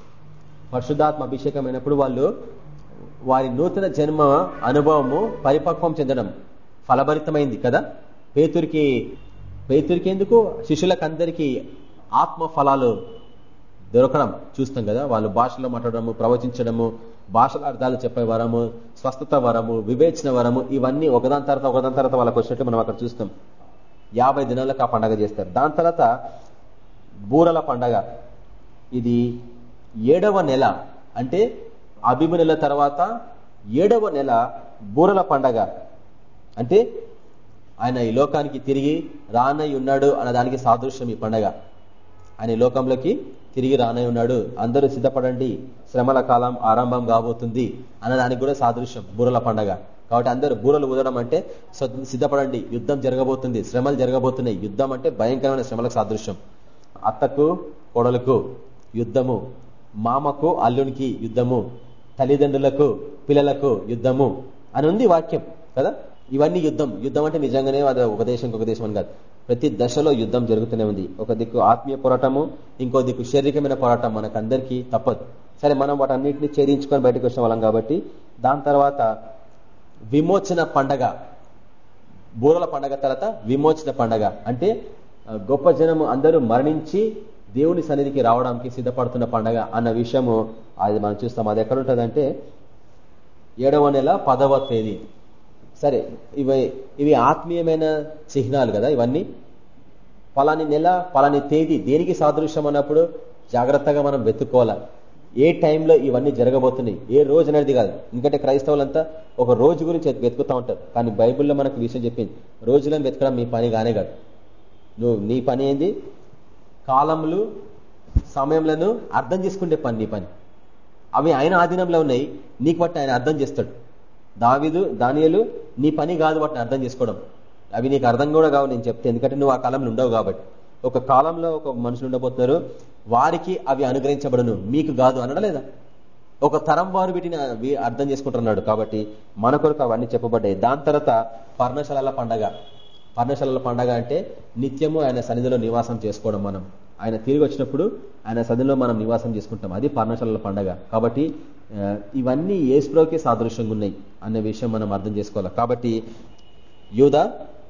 పరిశుద్ధాత్మ అభిషేకం అయినప్పుడు వాళ్ళు వారి నూతన జన్మ అనుభవము పరిపక్వం చెందడం ఫలభరితమైంది కదా? పేతురికి పేతురికి ఎందుకు? శిష్యులకందరికీ ఆత్మ ఫలాలు దొరకడం చూస్తాం కదా? వాళ్ళు భాషలో మాట్లాడము ప్రవచించడము భాషల అర్థాలు చెప్పే వరము స్వస్థత వరము వివేచన వరము ఇవన్నీ ఒకదాని తర్వాత ఒకదాని తర్వాత వాళ్ళకి వచ్చినట్టు మనం అక్కడ చూస్తాం. యాభై దినాలకు ఆ పండగ చేస్తారు. దాని తర్వాత బూరల పండగ. ఇది ఏడవ నెల. అంటే అభిమ నెల తర్వాత ఏడవ నెల బూరల పండగ. అంటే ఆయన ఈ లోకానికి తిరిగి రానై ఉన్నాడు అన్న దానికి సాదృశ్యం ఈ పండగ. ఆయన లోకంలోకి తిరిగి రానై ఉన్నాడు. అందరూ సిద్ధపడండి. శ్రమల కాలం ఆరంభం కాబోతుంది అన్న దానికి కూడా సాదృశ్యం బూరల పండగ. కాబట్టి అందరూ బూరలు ఊదడం అంటే సిద్ధపడండి. యుద్ధం జరగబోతుంది. శ్రమలు జరగబోతున్నాయి. యుద్ధం అంటే భయంకరమైన శ్రమలకు సాదృశ్యం. అత్తకు కొడలకు యుద్ధము. మామకు అల్లునికి యుద్ధము. తల్లిదండ్రులకు పిల్లలకు యుద్ధము అని ఉంది వాక్యం కదా? ఇవన్నీ యుద్ధం. యుద్ధం అంటే నిజంగానే అది ఒక దేశం ఒక దేశం అని కాదు. ప్రతి దశలో యుద్ధం జరుగుతూనే ఉంది. ఒక దిక్కు ఆత్మీయ పోరాటము ఇంకో దిక్కు శారీరకమైన పోరాటం మనకు అందరికీ తప్పదు. సరే మనం వాటన్నిటిని ఛేదించుకొని బయటకు వచ్చిన వాళ్ళం కాబట్టి దాని తర్వాత విమోచన పండగ. బూరల పండగ తర్వాత విమోచన పండగ. అంటే గొప్ప జనము అందరూ మరణించి దేవుని సన్నిధికి రావడానికి సిద్ధపడుతున్న పండగ అన్న విషయము అది మనం చూస్తాం. అది ఎక్కడ ఉంటుందంటే ఏడవ నెల పదవ తేదీ. సరే ఇవి ఇవి ఆత్మీయమైన చిహ్నాలు కదా ఇవన్నీ? పలాని నెల పలాని తేదీ దేనికి సాదృశ్యం అన్నప్పుడు జాగ్రత్తగా మనం వెతుక్కోవాలి. ఏ టైంలో ఇవన్నీ జరగబోతున్నాయి? ఏ రోజు అనేది కాదు. ఎందుకంటే క్రైస్తవులంతా ఒక రోజు గురించి వెతుకుతూ ఉంటారు. కానీ బైబిల్లో మనకు విషయం చెప్పింది రోజులను వెతకడం మీ పని కానే కాదు. నువ్వు నీ పని ఏంది? కాలములు సమయంలో అర్థం చేసుకుంటే పని నీ పని. అవి ఆయన ఆధీనంలో ఉన్నాయి నీకు బట్టి ఆయన అర్థం చేస్తాడు. దావిదు దానియలు నీ పని కాదు వాటిని అర్థం చేసుకోవడం. అవి నీకు అర్థం కూడా కావు నేను చెప్తే ఎందుకంటే నువ్వు ఆ కాలంలో ఉండవు కాబట్టి. ఒక కాలంలో ఒక మనుషులు ఉండబోతున్నారు. వారికి అవి అనుగ్రహించబడను. మీకు కాదు అనడం లేదా? ఒక తరం వారు వీటిని అర్థం చేసుకుంటున్నాడు. కాబట్టి మన కొరకు అవన్నీ చెప్పబడ్డాయి. దాని తర్వాత పర్ణశాలల పండగ. పర్ణశాలల పండగ అంటే నిత్యము ఆయన సన్నిధిలో నివాసం చేసుకోవడం మనం. ఆయన తిరిగి వచ్చినప్పుడు ఆయన సన్నిధిలో మనం నివాసం చేసుకుంటాం. అది పర్ణశాలల పండగ. కాబట్టి ఇవన్నీ ఏసుప్రోకే సాదృశ్యంగా ఉన్నాయి అనే విషయం మనం అర్థం చేసుకోవాలి. కాబట్టి యూధ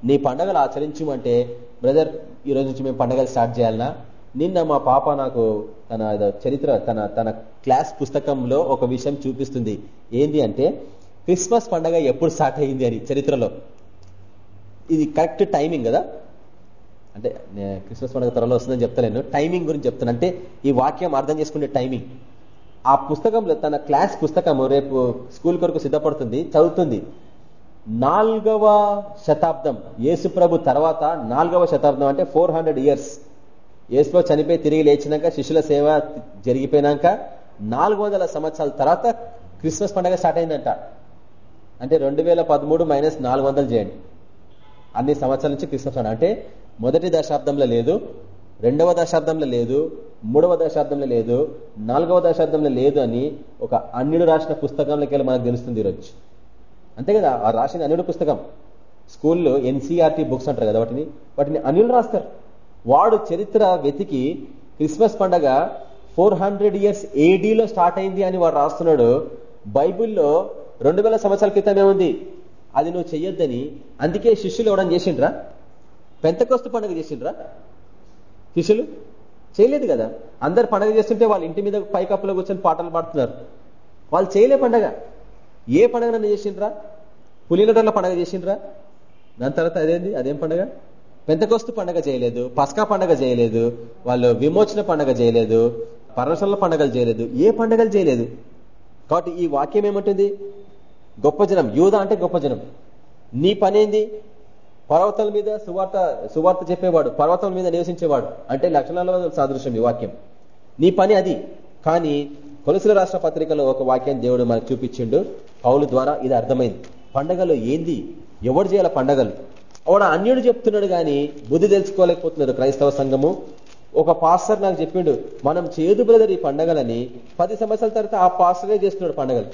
నీ పండగలు ఆచరించమంటే బ్రదర్ ఈ రోజు నుంచి మేము పండగలు స్టార్ట్ చేయాలన్నా నిన్న మా పాప నాకు తన చరిత్ర తన తన క్లాస్ పుస్తకంలో ఒక విషయం చూపిస్తుంది. ఏంది అంటే క్రిస్మస్ పండగ ఎప్పుడు స్టార్ట్ అయింది అని చరిత్రలో. ఇది కరెక్ట్ టైమింగ్ కదా? అంటే క్రిస్మస్ పండుగ త్వరలో వస్తుందని చెప్తలేను. టైమింగ్ గురించి చెప్తాను అంటే ఈ వాక్యం అర్థం చేసుకునే టైమింగ్. ఆ పుస్తకంలో తన క్లాస్ పుస్తకము రేపు స్కూల్ కొరకు సిద్ధపడుతుంది చదువుతుంది. నాల్గవ శతాబ్దం. యేసు ప్రభు తర్వాత నాల్గవ శతాబ్దం అంటే ఫోర్ ఇయర్స్. యేసులో చనిపోయి తిరిగి లేచినాక శిష్యుల సేవ జరిగిపోయినాక నాలుగు సంవత్సరాల తర్వాత క్రిస్మస్ పండుగ స్టార్ట్ అయిందంట. అంటే రెండు వేల పదమూడు మైనస్ నాలుగు వందలు చేయండి. అన్ని సంవత్సరాల నుంచి క్రిస్మస్ పండుగ. అంటే మొదటి దశాబ్దంలో లేదు రెండవ దశాబ్దంలో లేదు మూడవ దశాబ్దంలో లేదు నాలుగవ దశాబ్దంలో లేదు అని ఒక అన్యుడు రాసిన పుస్తకంలోకి వెళ్ళి మనకు తెలుస్తుంది ఈరోజు. అంతే కదా ఆ రాసిన అన్యుడు పుస్తకం. స్కూల్లో ఎన్సీఆర్టీ బుక్స్ అంటారు కదా వాటిని. వాటిని అనిల్ రాస్తారు. వాడు చరిత్ర వెతికి క్రిస్మస్ పండగ ఫోర్ హండ్రెడ్ ఇయర్స్ ఏడీలో స్టార్ట్ అయింది అని వాడు రాస్తున్నాడు. బైబిల్లో రెండు వేల సంవత్సరాల క్రితమే ఉంది అది నువ్వు చెయ్యొద్దని. అందుకే శిష్యులు ఇవ్వడం చేసిండ్రా? పెంతకొస్తు పండుగ చేసిండ్రా? శిష్యులు? చేయలేదు కదా. అందరు పండగ చేస్తుంటే వాళ్ళ ఇంటి మీద పైకప్పులో కూర్చొని పాటలు పాడుతున్నారు. వాళ్ళు చేయలే పండగ. ఏ పండగ చేసిండ్రా? పులినటర్ల పండగ చేసిండ్రా? దాని తర్వాత అదేంది? అదేం పండగ? పెంతకొస్తు పండగ చేయలేదు పస్కా పండగ చేయలేదు వాళ్ళు విమోచన పండగ చేయలేదు పరమశల పండగలు చేయలేదు ఏ పండగలు చేయలేదు. కాబట్టి ఈ వాక్యం ఏమంటుంది? గొప్ప జనం యూధ అంటే గొప్ప జనం. నీ పనేంది? పర్వతాల మీద సువార్త సువార్త చెప్పేవాడు పర్వతాల మీద నివసించేవాడు. అంటే లక్షణాల సాదృశ్యం ఈ వాక్యం. నీ పని అది. కానీ కొలసుల రాష్ట్ర పత్రికలో ఒక వాక్యాన్ని దేవుడు మనకు చూపించిండు. పౌలు ద్వారా ఇది అర్థమైంది. పండగలు ఏంది? ఎవడు చేయాల పండగలు? వాడు అన్యుడు చెప్తున్నాడు కానీ బుద్ధి తెలుసుకోలేకపోతున్నాడు క్రైస్తవ సంఘము. ఒక పాస్టర్ నాకు చెప్పిండు మనం చేదు బ్రదర్ ఈ పండగలని పది సంవత్సరాల తర్వాత ఆ పాస్టరే చేస్తున్నాడు పండగలు.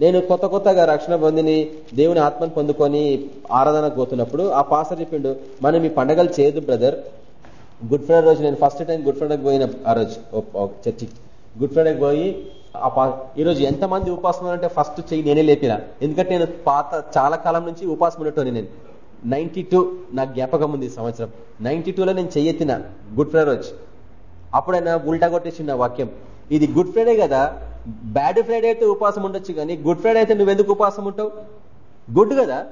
నేను కొత్త కొత్తగా రక్షణ పొందిని దేవుని ఆత్మను పొందుకొని ఆరాధన పోతున్నప్పుడు ఆ పాస్టర్ చెప్పిండు మనం ఈ పండగలు చేయదు బ్రదర్. గుడ్ ఫ్రైడే రోజు నేను ఫస్ట్ టైం గుడ్ ఫ్రైడేకి పోయిన ఆ రోజు చర్చి గుడ్ ఫ్రైడేకి పోయి ఈరోజు ఎంతమంది ఉపాసం అంటే ఫస్ట్ చెయ్యి నేనే లేపిన. ఎందుకంటే నేను పాత చాలా కాలం నుంచి ఉపాసం ఉన్నట్టు నేను. నైన్టీ టూ నాకు జ్ఞాపకం ఉంది సంవత్సరం. నైన్టీ టూలో నేను చెయ్యెత్తిన గుడ్ ఫ్రైడే రోజు. అప్పుడైనా ఉల్టా కొట్టేసిన వాక్యం. ఇది గుడ్ ఫ్రైడే కదా. బ్యాడ్ ఫ్రైడే అయితే ఉపాసం ఉండొచ్చు కానీ గుడ్ ఫ్రైడే అయితే నువ్వెందుకు ఉపాసం ఉంటావు? గుడ్ కదా.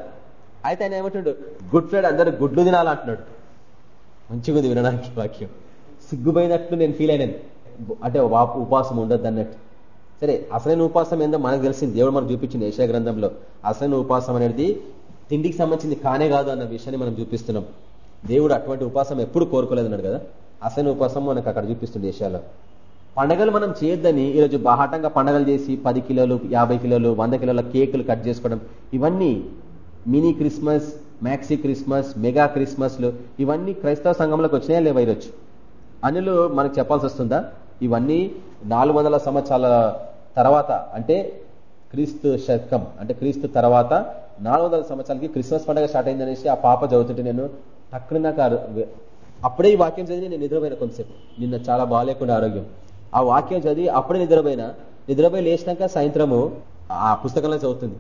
అయితే ఆయన ఏమంటున్నాడు గుడ్ ఫ్రైడే అందరూ గుడ్లు తినాలంటున్నాడు. మంచిగా ఉంది వినడానికి వాక్యం. సిగ్గుపోయినట్లు నేను ఫీల్ అయినాను. అంటే ఉపాసం ఉండద్దు అన్నట్టు సరే అసలైన ఉపాసం ఏందో మనకు తెలిసింది. దేవుడు మనకు చూపించింది యశా గ్రంథంలో. అసలైన ఉపాసం అనేది తిండికి సంబంధించింది కానే కాదు అన్న విషయాన్ని మనం చూపిస్తున్నాం. దేవుడు అటువంటి ఉపాసం ఎప్పుడు కోరుకోలేదన్నాడు కదా? అసలైన ఉపాసం మనకు అక్కడ చూపిస్తుంది యశాలో పండగలు మనం చేయొద్దని ఈరోజు బాహాటంగా పండగలు చేసి పది కిలోలు యాభై కిలోలు వంద కిలోల కేకులు కట్ చేసుకోవడం ఇవన్నీ mini Christmas maxi Christmas mega క్రిస్మస్లు ఇవన్నీ క్రైస్తవ సంఘంలోకి వచ్చినాయా లేవా ఈరోజు? అనులు మనకు చెప్పాల్సి వస్తుందా? ఇవన్నీ నాలుగు సంవత్సరాల తర్వాత అంటే క్రీస్తు శతకం అంటే క్రీస్తు తర్వాత నాలుగు సంవత్సరాలకి క్రిస్మస్ పండుగ స్టార్ట్ అయిందనేసి ఆ పాప చదువుతుంటే నేను అక్కడ నాకు అప్పుడే ఈ వాక్యం చదివి నేను నిద్రపోయిన కొంతసేపు. నిన్న చాలా బాగాలేకుండా ఆరోగ్యం. ఆ వాక్యం చదివి అప్పుడే నిద్రపోయినా నిద్రపోయి లేచినాక సాయంత్రము ఆ పుస్తకంలో చదువుతుంది.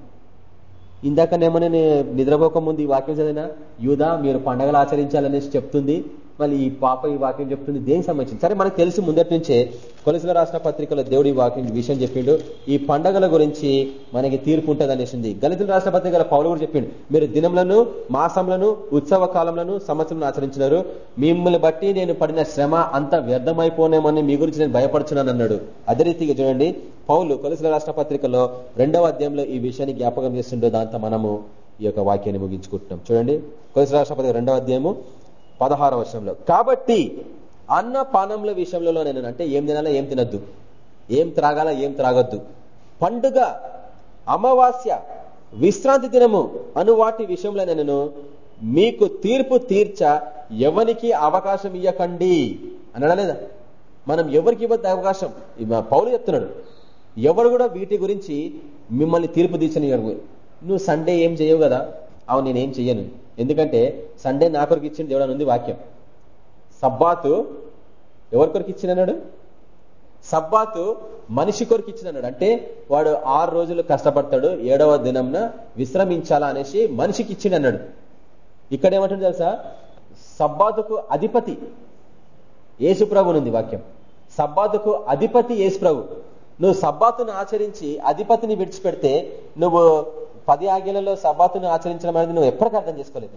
ఇందాకనేమో నేను నిద్రపోక ముందు ఈ వాక్యం చదివినా యూదా మీరు పండగలు ఆచరించాలనేసి చెప్తుంది. మళ్ళీ ఈ పాప ఈ వాక్యం చెప్తుంది దేనికి సంబంధించింది? సరే మనకు తెలిసి ముందటి నుంచే కొలసిన రాష్ట్ర పత్రికలో దేవుడి వాక్యం విషయం చెప్పిండు. ఈ పండగల గురించి మనకి తీర్పు ఉంటుంది అనేసింది గలితుల రాష్ట్ర పత్రికల పౌలు కూడా చెప్పిండు. మీరు దినములను మాసంలను ఉత్సవ కాలంలో సంవత్సరం ఆచరించినారు. మిమ్మల్ని బట్టి నేను పడిన శ్రమ అంత వ్యర్థమైపోనేమని మీ గురించి నేను భయపడుచున్నాను అన్నాడు. అదే రీతిగా చూడండి. పౌలు కొలసిన రాష్ట్ర పత్రికలో రెండవ అధ్యాయంలో ఈ విషయాన్ని జ్ఞాపకం చేస్తుండో దాంతో మనము ఈ యొక్క వాక్యాన్ని ముగించుకుంటున్నాం. చూడండి. కొలసిన రాష్ట్ర పత్రిక రెండవ అధ్యాయము పదహార వర్షంలో. కాబట్టి అన్న పానముల విషయంలో నేను అంటే ఏం తినాలా ఏం తినద్దు. ఏం త్రాగాల ఏం త్రాగద్దు. పండుగ అమావాస్య విశ్రాంతి దినము అను వాటి విషయంలో నేను మీకు తీర్పు తీర్చ ఎవరికి అవకాశం ఇవ్వకండి అనడలేదా మనం ఎవరికి ఇవ్వద్దు అవకాశం? పౌలు చెప్తున్నాడు. ఎవరు కూడా వీటి గురించి మిమ్మల్ని తీర్పు తీర్చని నువ్వు సండే ఏం చేయవు కదా? అవును నేనేం చెయ్యను. ఎందుకంటే సండే నా కొరకు ఇచ్చిన దేవుడు ఉంది వాక్యం. సబ్బాతు ఎవరి కొరకు ఇచ్చినన్నాడు సబ్బాతు మనిషి కొరకు ఇచ్చినన్నాడు అంటే వాడు ఆరు రోజులు కష్టపడతాడు ఏడవ దినంన విశ్రమించాలా అనేసి మనిషికి ఇచ్చినన్నాడు ఇక్కడ ఏమంటుంది తెలుసా? సబ్బాతుకు అధిపతి ఏసుప్రభునుంది వాక్యం. సబ్బాతుకు అధిపతి ఏసుప్రభు నువ్వు సబ్బాతును ఆచరించి అధిపతిని విడిచిపెడితే నువ్వు పది ఆజ్ఞలలో సబాతును ఆచరించడం అనేది నువ్వు ఎప్పటికీ అర్థం చేసుకోలేదు.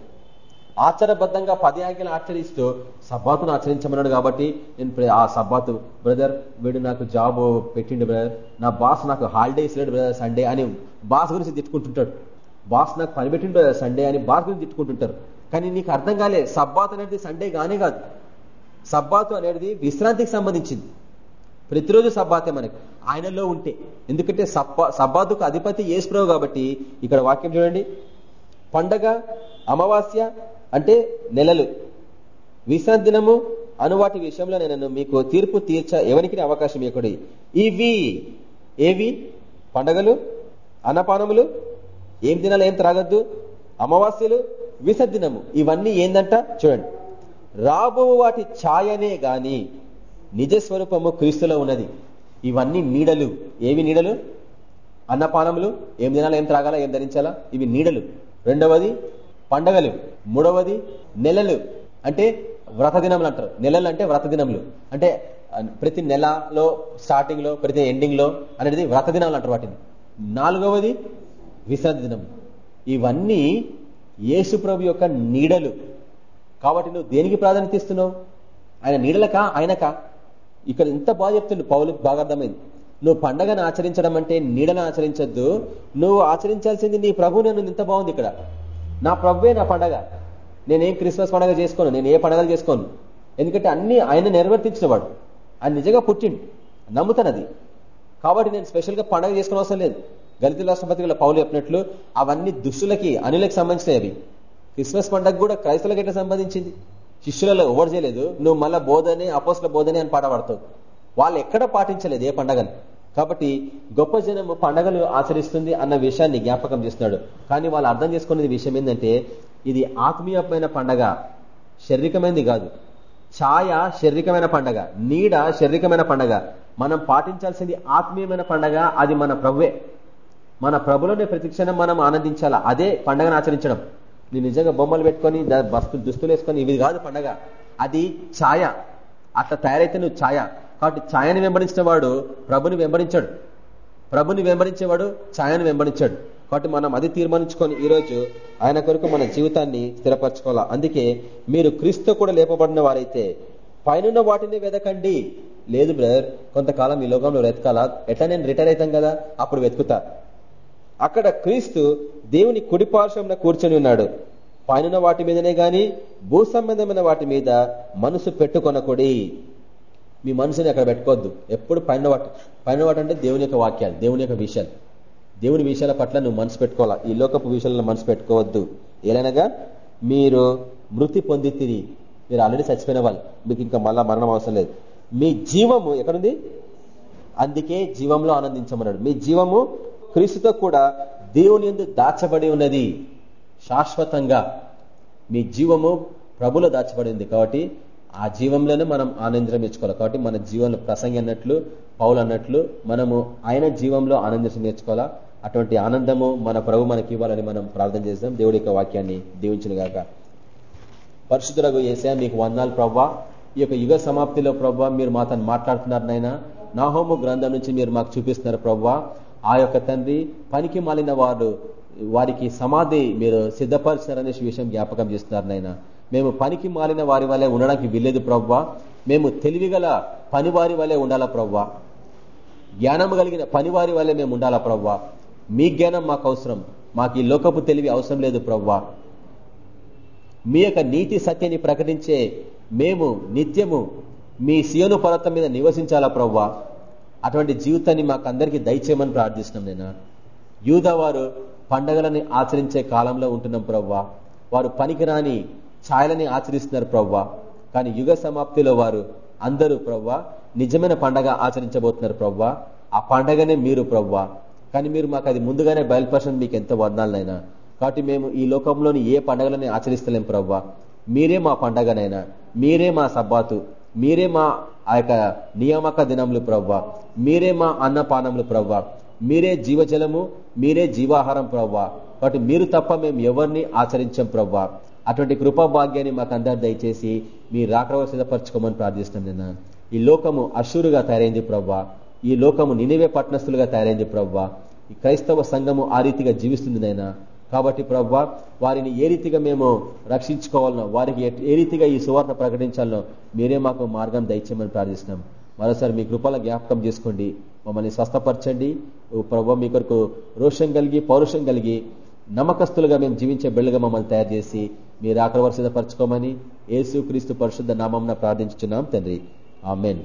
ఆచారబద్ధంగా పది ఆజ్ఞలు ఆచరిస్తూ సబ్బాతును ఆచరించమన్నాడు కాబట్టి నేను ఆ సబ్బాతు బ్రదర్ వీడు నాకు జాబ్ పెట్టిండు బ్రదర్. నా బాస్ నాకు హాలిడేస్ లేడు బ్రదర్ సండే అని బాస్ గురించి తిట్టుకుంటుంటాడు. బాస్ నాకు పని పెట్టిండు బ్రదర్ సండే అని బాస్ గురించి తిట్టుకుంటుంటారు. కానీ నీకు అర్థం కాలే సబ్బాత్ అనేది సండే కానే కాదు. సబ్బాతు అనేది విశ్రాంతికి సంబంధించింది. ప్రతిరోజు సబ్బాతే మనకి. ఆయనలో ఉంటే. ఎందుకంటే సబ్బా సబ్బాతుకు అధిపతి ఏసుప్రభు కాబట్టి ఇక్కడ వాక్యం చూడండి. పండగ అమావాస్య అంటే నెలలు. విశ్రాంతి దినము అనువాటి విషయంలో నేను మీకు తీర్పు తీర్చ ఎవరికి అవకాశం ఇవ్వకూడదు. ఇవి ఏవి? పండగలు అన్నపానములు ఏం తినాలి ఏం త్రాగద్దు అమావాస్యలు విసర్జనము ఇవన్నీ ఏందంట? చూడండి. రాబో వాటి ఛాయనే గాని నిజ స్వరూపము క్రీస్తులో ఉన్నది. ఇవన్నీ నీడలు. ఏవి నీడలు? అన్నపానములు. ఏం తినాలా? ఏం త్రాగాల? ఏం ధరించాలా? ఇవి నీడలు. రెండవది పండగలు. మూడవది నెలలు. అంటే వ్రత దినములు అంటారు. నెలలు అంటే వ్రత దినములు. అంటే ప్రతి నెలలో స్టార్టింగ్లో ప్రతి ఎండింగ్లో అనేది వ్రత దినాలు అంటారు వాటిని. నాలుగవది విశ్రాంతి దినం ఇవన్నీ యేసుప్రభు యొక్క నీడలు. కాబట్టి నువ్వు దేనికి ప్రాధాన్యత ఇస్తున్నావు? ఆయన నీడలకా? ఆయనకా? ఇక్కడ ఎంత బాగా చెప్తుండు పౌలకు బాగా అర్థమైంది. నువ్వు పండగను ఆచరించడం అంటే నీడను ఆచరించద్దు. నువ్వు ఆచరించాల్సింది నీ ప్రభు నేను ఇంత బాగుంది ఇక్కడ. నా ప్రభువే నా పండగ. నేనేం క్రిస్మస్ పండగ చేసుకోను నేను ఏ పండగలు చేసుకోను. ఎందుకంటే అన్ని ఆయన నెరవేర్తించినవాడు ఆయన నిజంగా పుట్టిండు. నమ్ముతానది. కాబట్టి నేను స్పెషల్గా పండగ చేసుకునే అవసరం లేదు. గలిత రాష్ట్రపతిలో పౌలు చెప్పినట్లు అవన్నీ దుష్టులకి అనులకు సంబంధించినవి. అవి క్రిస్మస్ పండగ కూడా క్రైస్తవులకు ఎట్లా సంబంధించింది? శిష్యులలో ఎవరు చేయలేదు నువ్వు మళ్ళా బోధనే అపోస్ల బోధనే అని పాట పడతావు. వాళ్ళు ఎక్కడ పాటించలేదు ఏ పండగను. కాబట్టి గొప్ప జనము పండగలు ఆచరిస్తుంది అన్న విషయాన్ని జ్ఞాపకం చేస్తున్నాడు. కానీ వాళ్ళు అర్థం చేసుకునేది విషయం ఏంటంటే ఇది ఆత్మీయమైన పండగ శారీరకమైనది కాదు. ఛాయ శారీరకమైన పండగ నీడ శారీరకమైన పండగ. మనం పాటించాల్సింది ఆత్మీయమైన పండగ అది మన ప్రభువే. మన ప్రభులోనే ప్రతిక్షణం మనం ఆనందించాలా? అదే పండగను ఆచరించడం. నీ నిజంగా బొమ్మలు పెట్టుకొని బస్తు దుస్తులు వేసుకొని ఇవి కాదు పండగ. అది ఛాయ. అట్లా తయారైతే నువ్వు ఛాయ. కాబట్టి ఛాయని వెంబడించిన వాడు ప్రభుని వెంబడించాడు. ప్రభుని వెంబడించేవాడు ఛాయను వెంబడించాడు. కాబట్టి మనం అది తీర్మానించుకొని ఈరోజు ఆయన కొరకు మన జీవితాన్ని స్థిరపరచుకోవాలా? అందుకే మీరు క్రీస్తు కూడా లేపబడిన వారైతే పైన వాటిని వెదకండి. లేదు బ్రదర్ కొంతకాలం ఈ లోకంలో వెతకాలా ఎట్లా నేను రిటైర్ అవుతాం కదా? అప్పుడు వెతుకుతా. అక్కడ క్రీస్తు దేవుని కుడిపార్శ్వంలో కూర్చొని ఉన్నాడు. పైన వాటి మీదనే గాని భూ సంబంధమైన వాటి మీద మనసు పెట్టుకొనకూడి. మీ మనసుని అక్కడ పెట్టుకోవద్దు. ఎప్పుడు పైన వాటి పైన వాటి అంటే దేవుని యొక్క వాక్యాలు దేవుని యొక్క విషయాలు. దేవుని విషయాల పట్ల నువ్వు మనసు పెట్టుకోవాలా? ఈ లోకపు విషయాలను మనసు పెట్టుకోవద్దు. ఏలైనగా మీరు మృతి పొందితిరి. మీరు ఆల్రెడీ చచ్చిపోయిన వాళ్ళు. మీకు ఇంకా మళ్ళా మరణం అవసరం లేదు. మీ జీవము ఎక్కడుంది? అందుకే జీవంలో ఆనందించమన్నాడు. మీ జీవము క్రీస్తుతో కూడా దేవుని ఎందు దాచబడి ఉన్నది శాశ్వతంగా. మీ జీవము ప్రభులో దాచబడి ఉంది కాబట్టి ఆ జీవంలోనే మనం ఆనందం నేర్చుకోవాలి కాబట్టి మన జీవంలో ప్రసంగి అన్నట్లు పౌలు అన్నట్లు మనము ఆయన జీవంలో ఆనందించ నేర్చుకోవాలా? అటువంటి ఆనందము మన ప్రభు మనకి ఇవ్వాలని మనం ప్రార్థన చేద్దాం దేవుడి యొక్క వాక్యాన్ని దీవించిన గాక. పరిశుద్ధులకు వేసా మీకు వందాలు ప్రవ్వా. ఈ యొక్క యుగ సమాప్తిలో ప్రవ్వా మీరు మాతో మాట్లాడుతున్నారు నాయన. నాహోము గ్రంథం నుంచి మీరు మాకు చూపిస్తున్నారు ప్రవ్వా. ఆ యొక్క తండ్రి పనికి మాలిన వారు వారికి సమాధి మీరు సిద్ధపరిచారనే విషయం జ్ఞాపకం చేస్తున్నారు నాయన. మేము పనికి మాలిన వారి వల్లే ఉండడానికి వీల్లేదు ప్రవ్వా. మేము తెలివిగల పనివారి వల్లే ఉండాలా ప్రవ్వా. జ్ఞానం కలిగిన పనివారి వల్లే మేము ఉండాలా ప్రవ్వా. మీ జ్ఞానం మాకు అవసరం. మాకు ఈ లోకపు తెలివి అవసరం లేదు ప్రవ్వా. మీ యొక్క నీతి సత్యాన్ని ప్రకటించే మేము నిత్యము మీ సియోను పర్వతం మీద నివసించాలా ప్రవ్వా. అటువంటి జీవితాన్ని మాకు అందరికీ దయచేయమని ప్రార్థిస్తున్నాం నేను యూదా వారు పండగలని ఆచరించే కాలంలో ఉంటున్నాం ప్రవ్వా. వారు పనికిరాని ఛాయలని ఆచరిస్తున్నారు ప్రవ్వా. కానీ యుగ సమాప్తిలో వారు అందరూ ప్రవ్వా నిజమైన పండగ ఆచరించబోతున్నారు ప్రవ్వా. ఆ పండగనే మీరు ప్రవ్వా. కానీ మీరు మాకు అది ముందుగానే బయలుపరచడం మీకు ఎంతో వర్ణాలనైనా కాబట్టి మేము ఈ లోకంలోని ఏ పండగలని ఆచరిస్తలేం ప్రవ్వా. మీరే మా పండగనైనా మీరే మా సబ్బాతు. మీరే మా ఆ యొక్క నియామక దినములు ప్రవ్వా. మీరే మా అన్నపానములు ప్రవ్వా. మీరే జీవజలము మీరే జీవాహారం ప్రవ్వా. కాబట్టి మీరు తప్ప మేము ఎవరిని ఆచరించాం ప్రవ్వా. అటువంటి కృపభాగ్యాన్ని మాకు అందరు దయచేసి మీ రాకరవ సిద్ధపరచుకోమని ప్రార్థిస్తున్నాం నిన్న. ఈ లోకము అశురుగా తయారైంది ప్రవ్వా. ఈ లోకము నినివే పట్టణస్థులుగా తయారైంది ప్రవ్వా. ఈ క్రైస్తవ సంఘము ఆ రీతిగా జీవిస్తుంది నైనా కాబట్టి ప్రవ్వ వారిని ఏ రీతిగా మేము రక్షించుకోవాలనో వారికి ఏ రీతిగా ఈ సువార్త ప్రకటించాలనో మీరే మాకు మార్గం దయచేయమని ప్రార్థిస్తున్నాం. మరోసారి మీ కృపల జ్ఞాపకం చేసుకోండి. మమ్మల్ని స్వస్థపరచండి. ప్రభావ మీ కొరకు రోషం కలిగి పౌరుషం కలిగి నమ్మకస్తులుగా మేము జీవించే బిళ్ళగా మమ్మల్ని తయారు చేసి మీరు ఆకలి వరుసపరచుకోమని యేసు క్రీస్తు పరిశుద్ధ నామం ప్రార్థించుతున్నాం తండ్రి. ఆమెన్.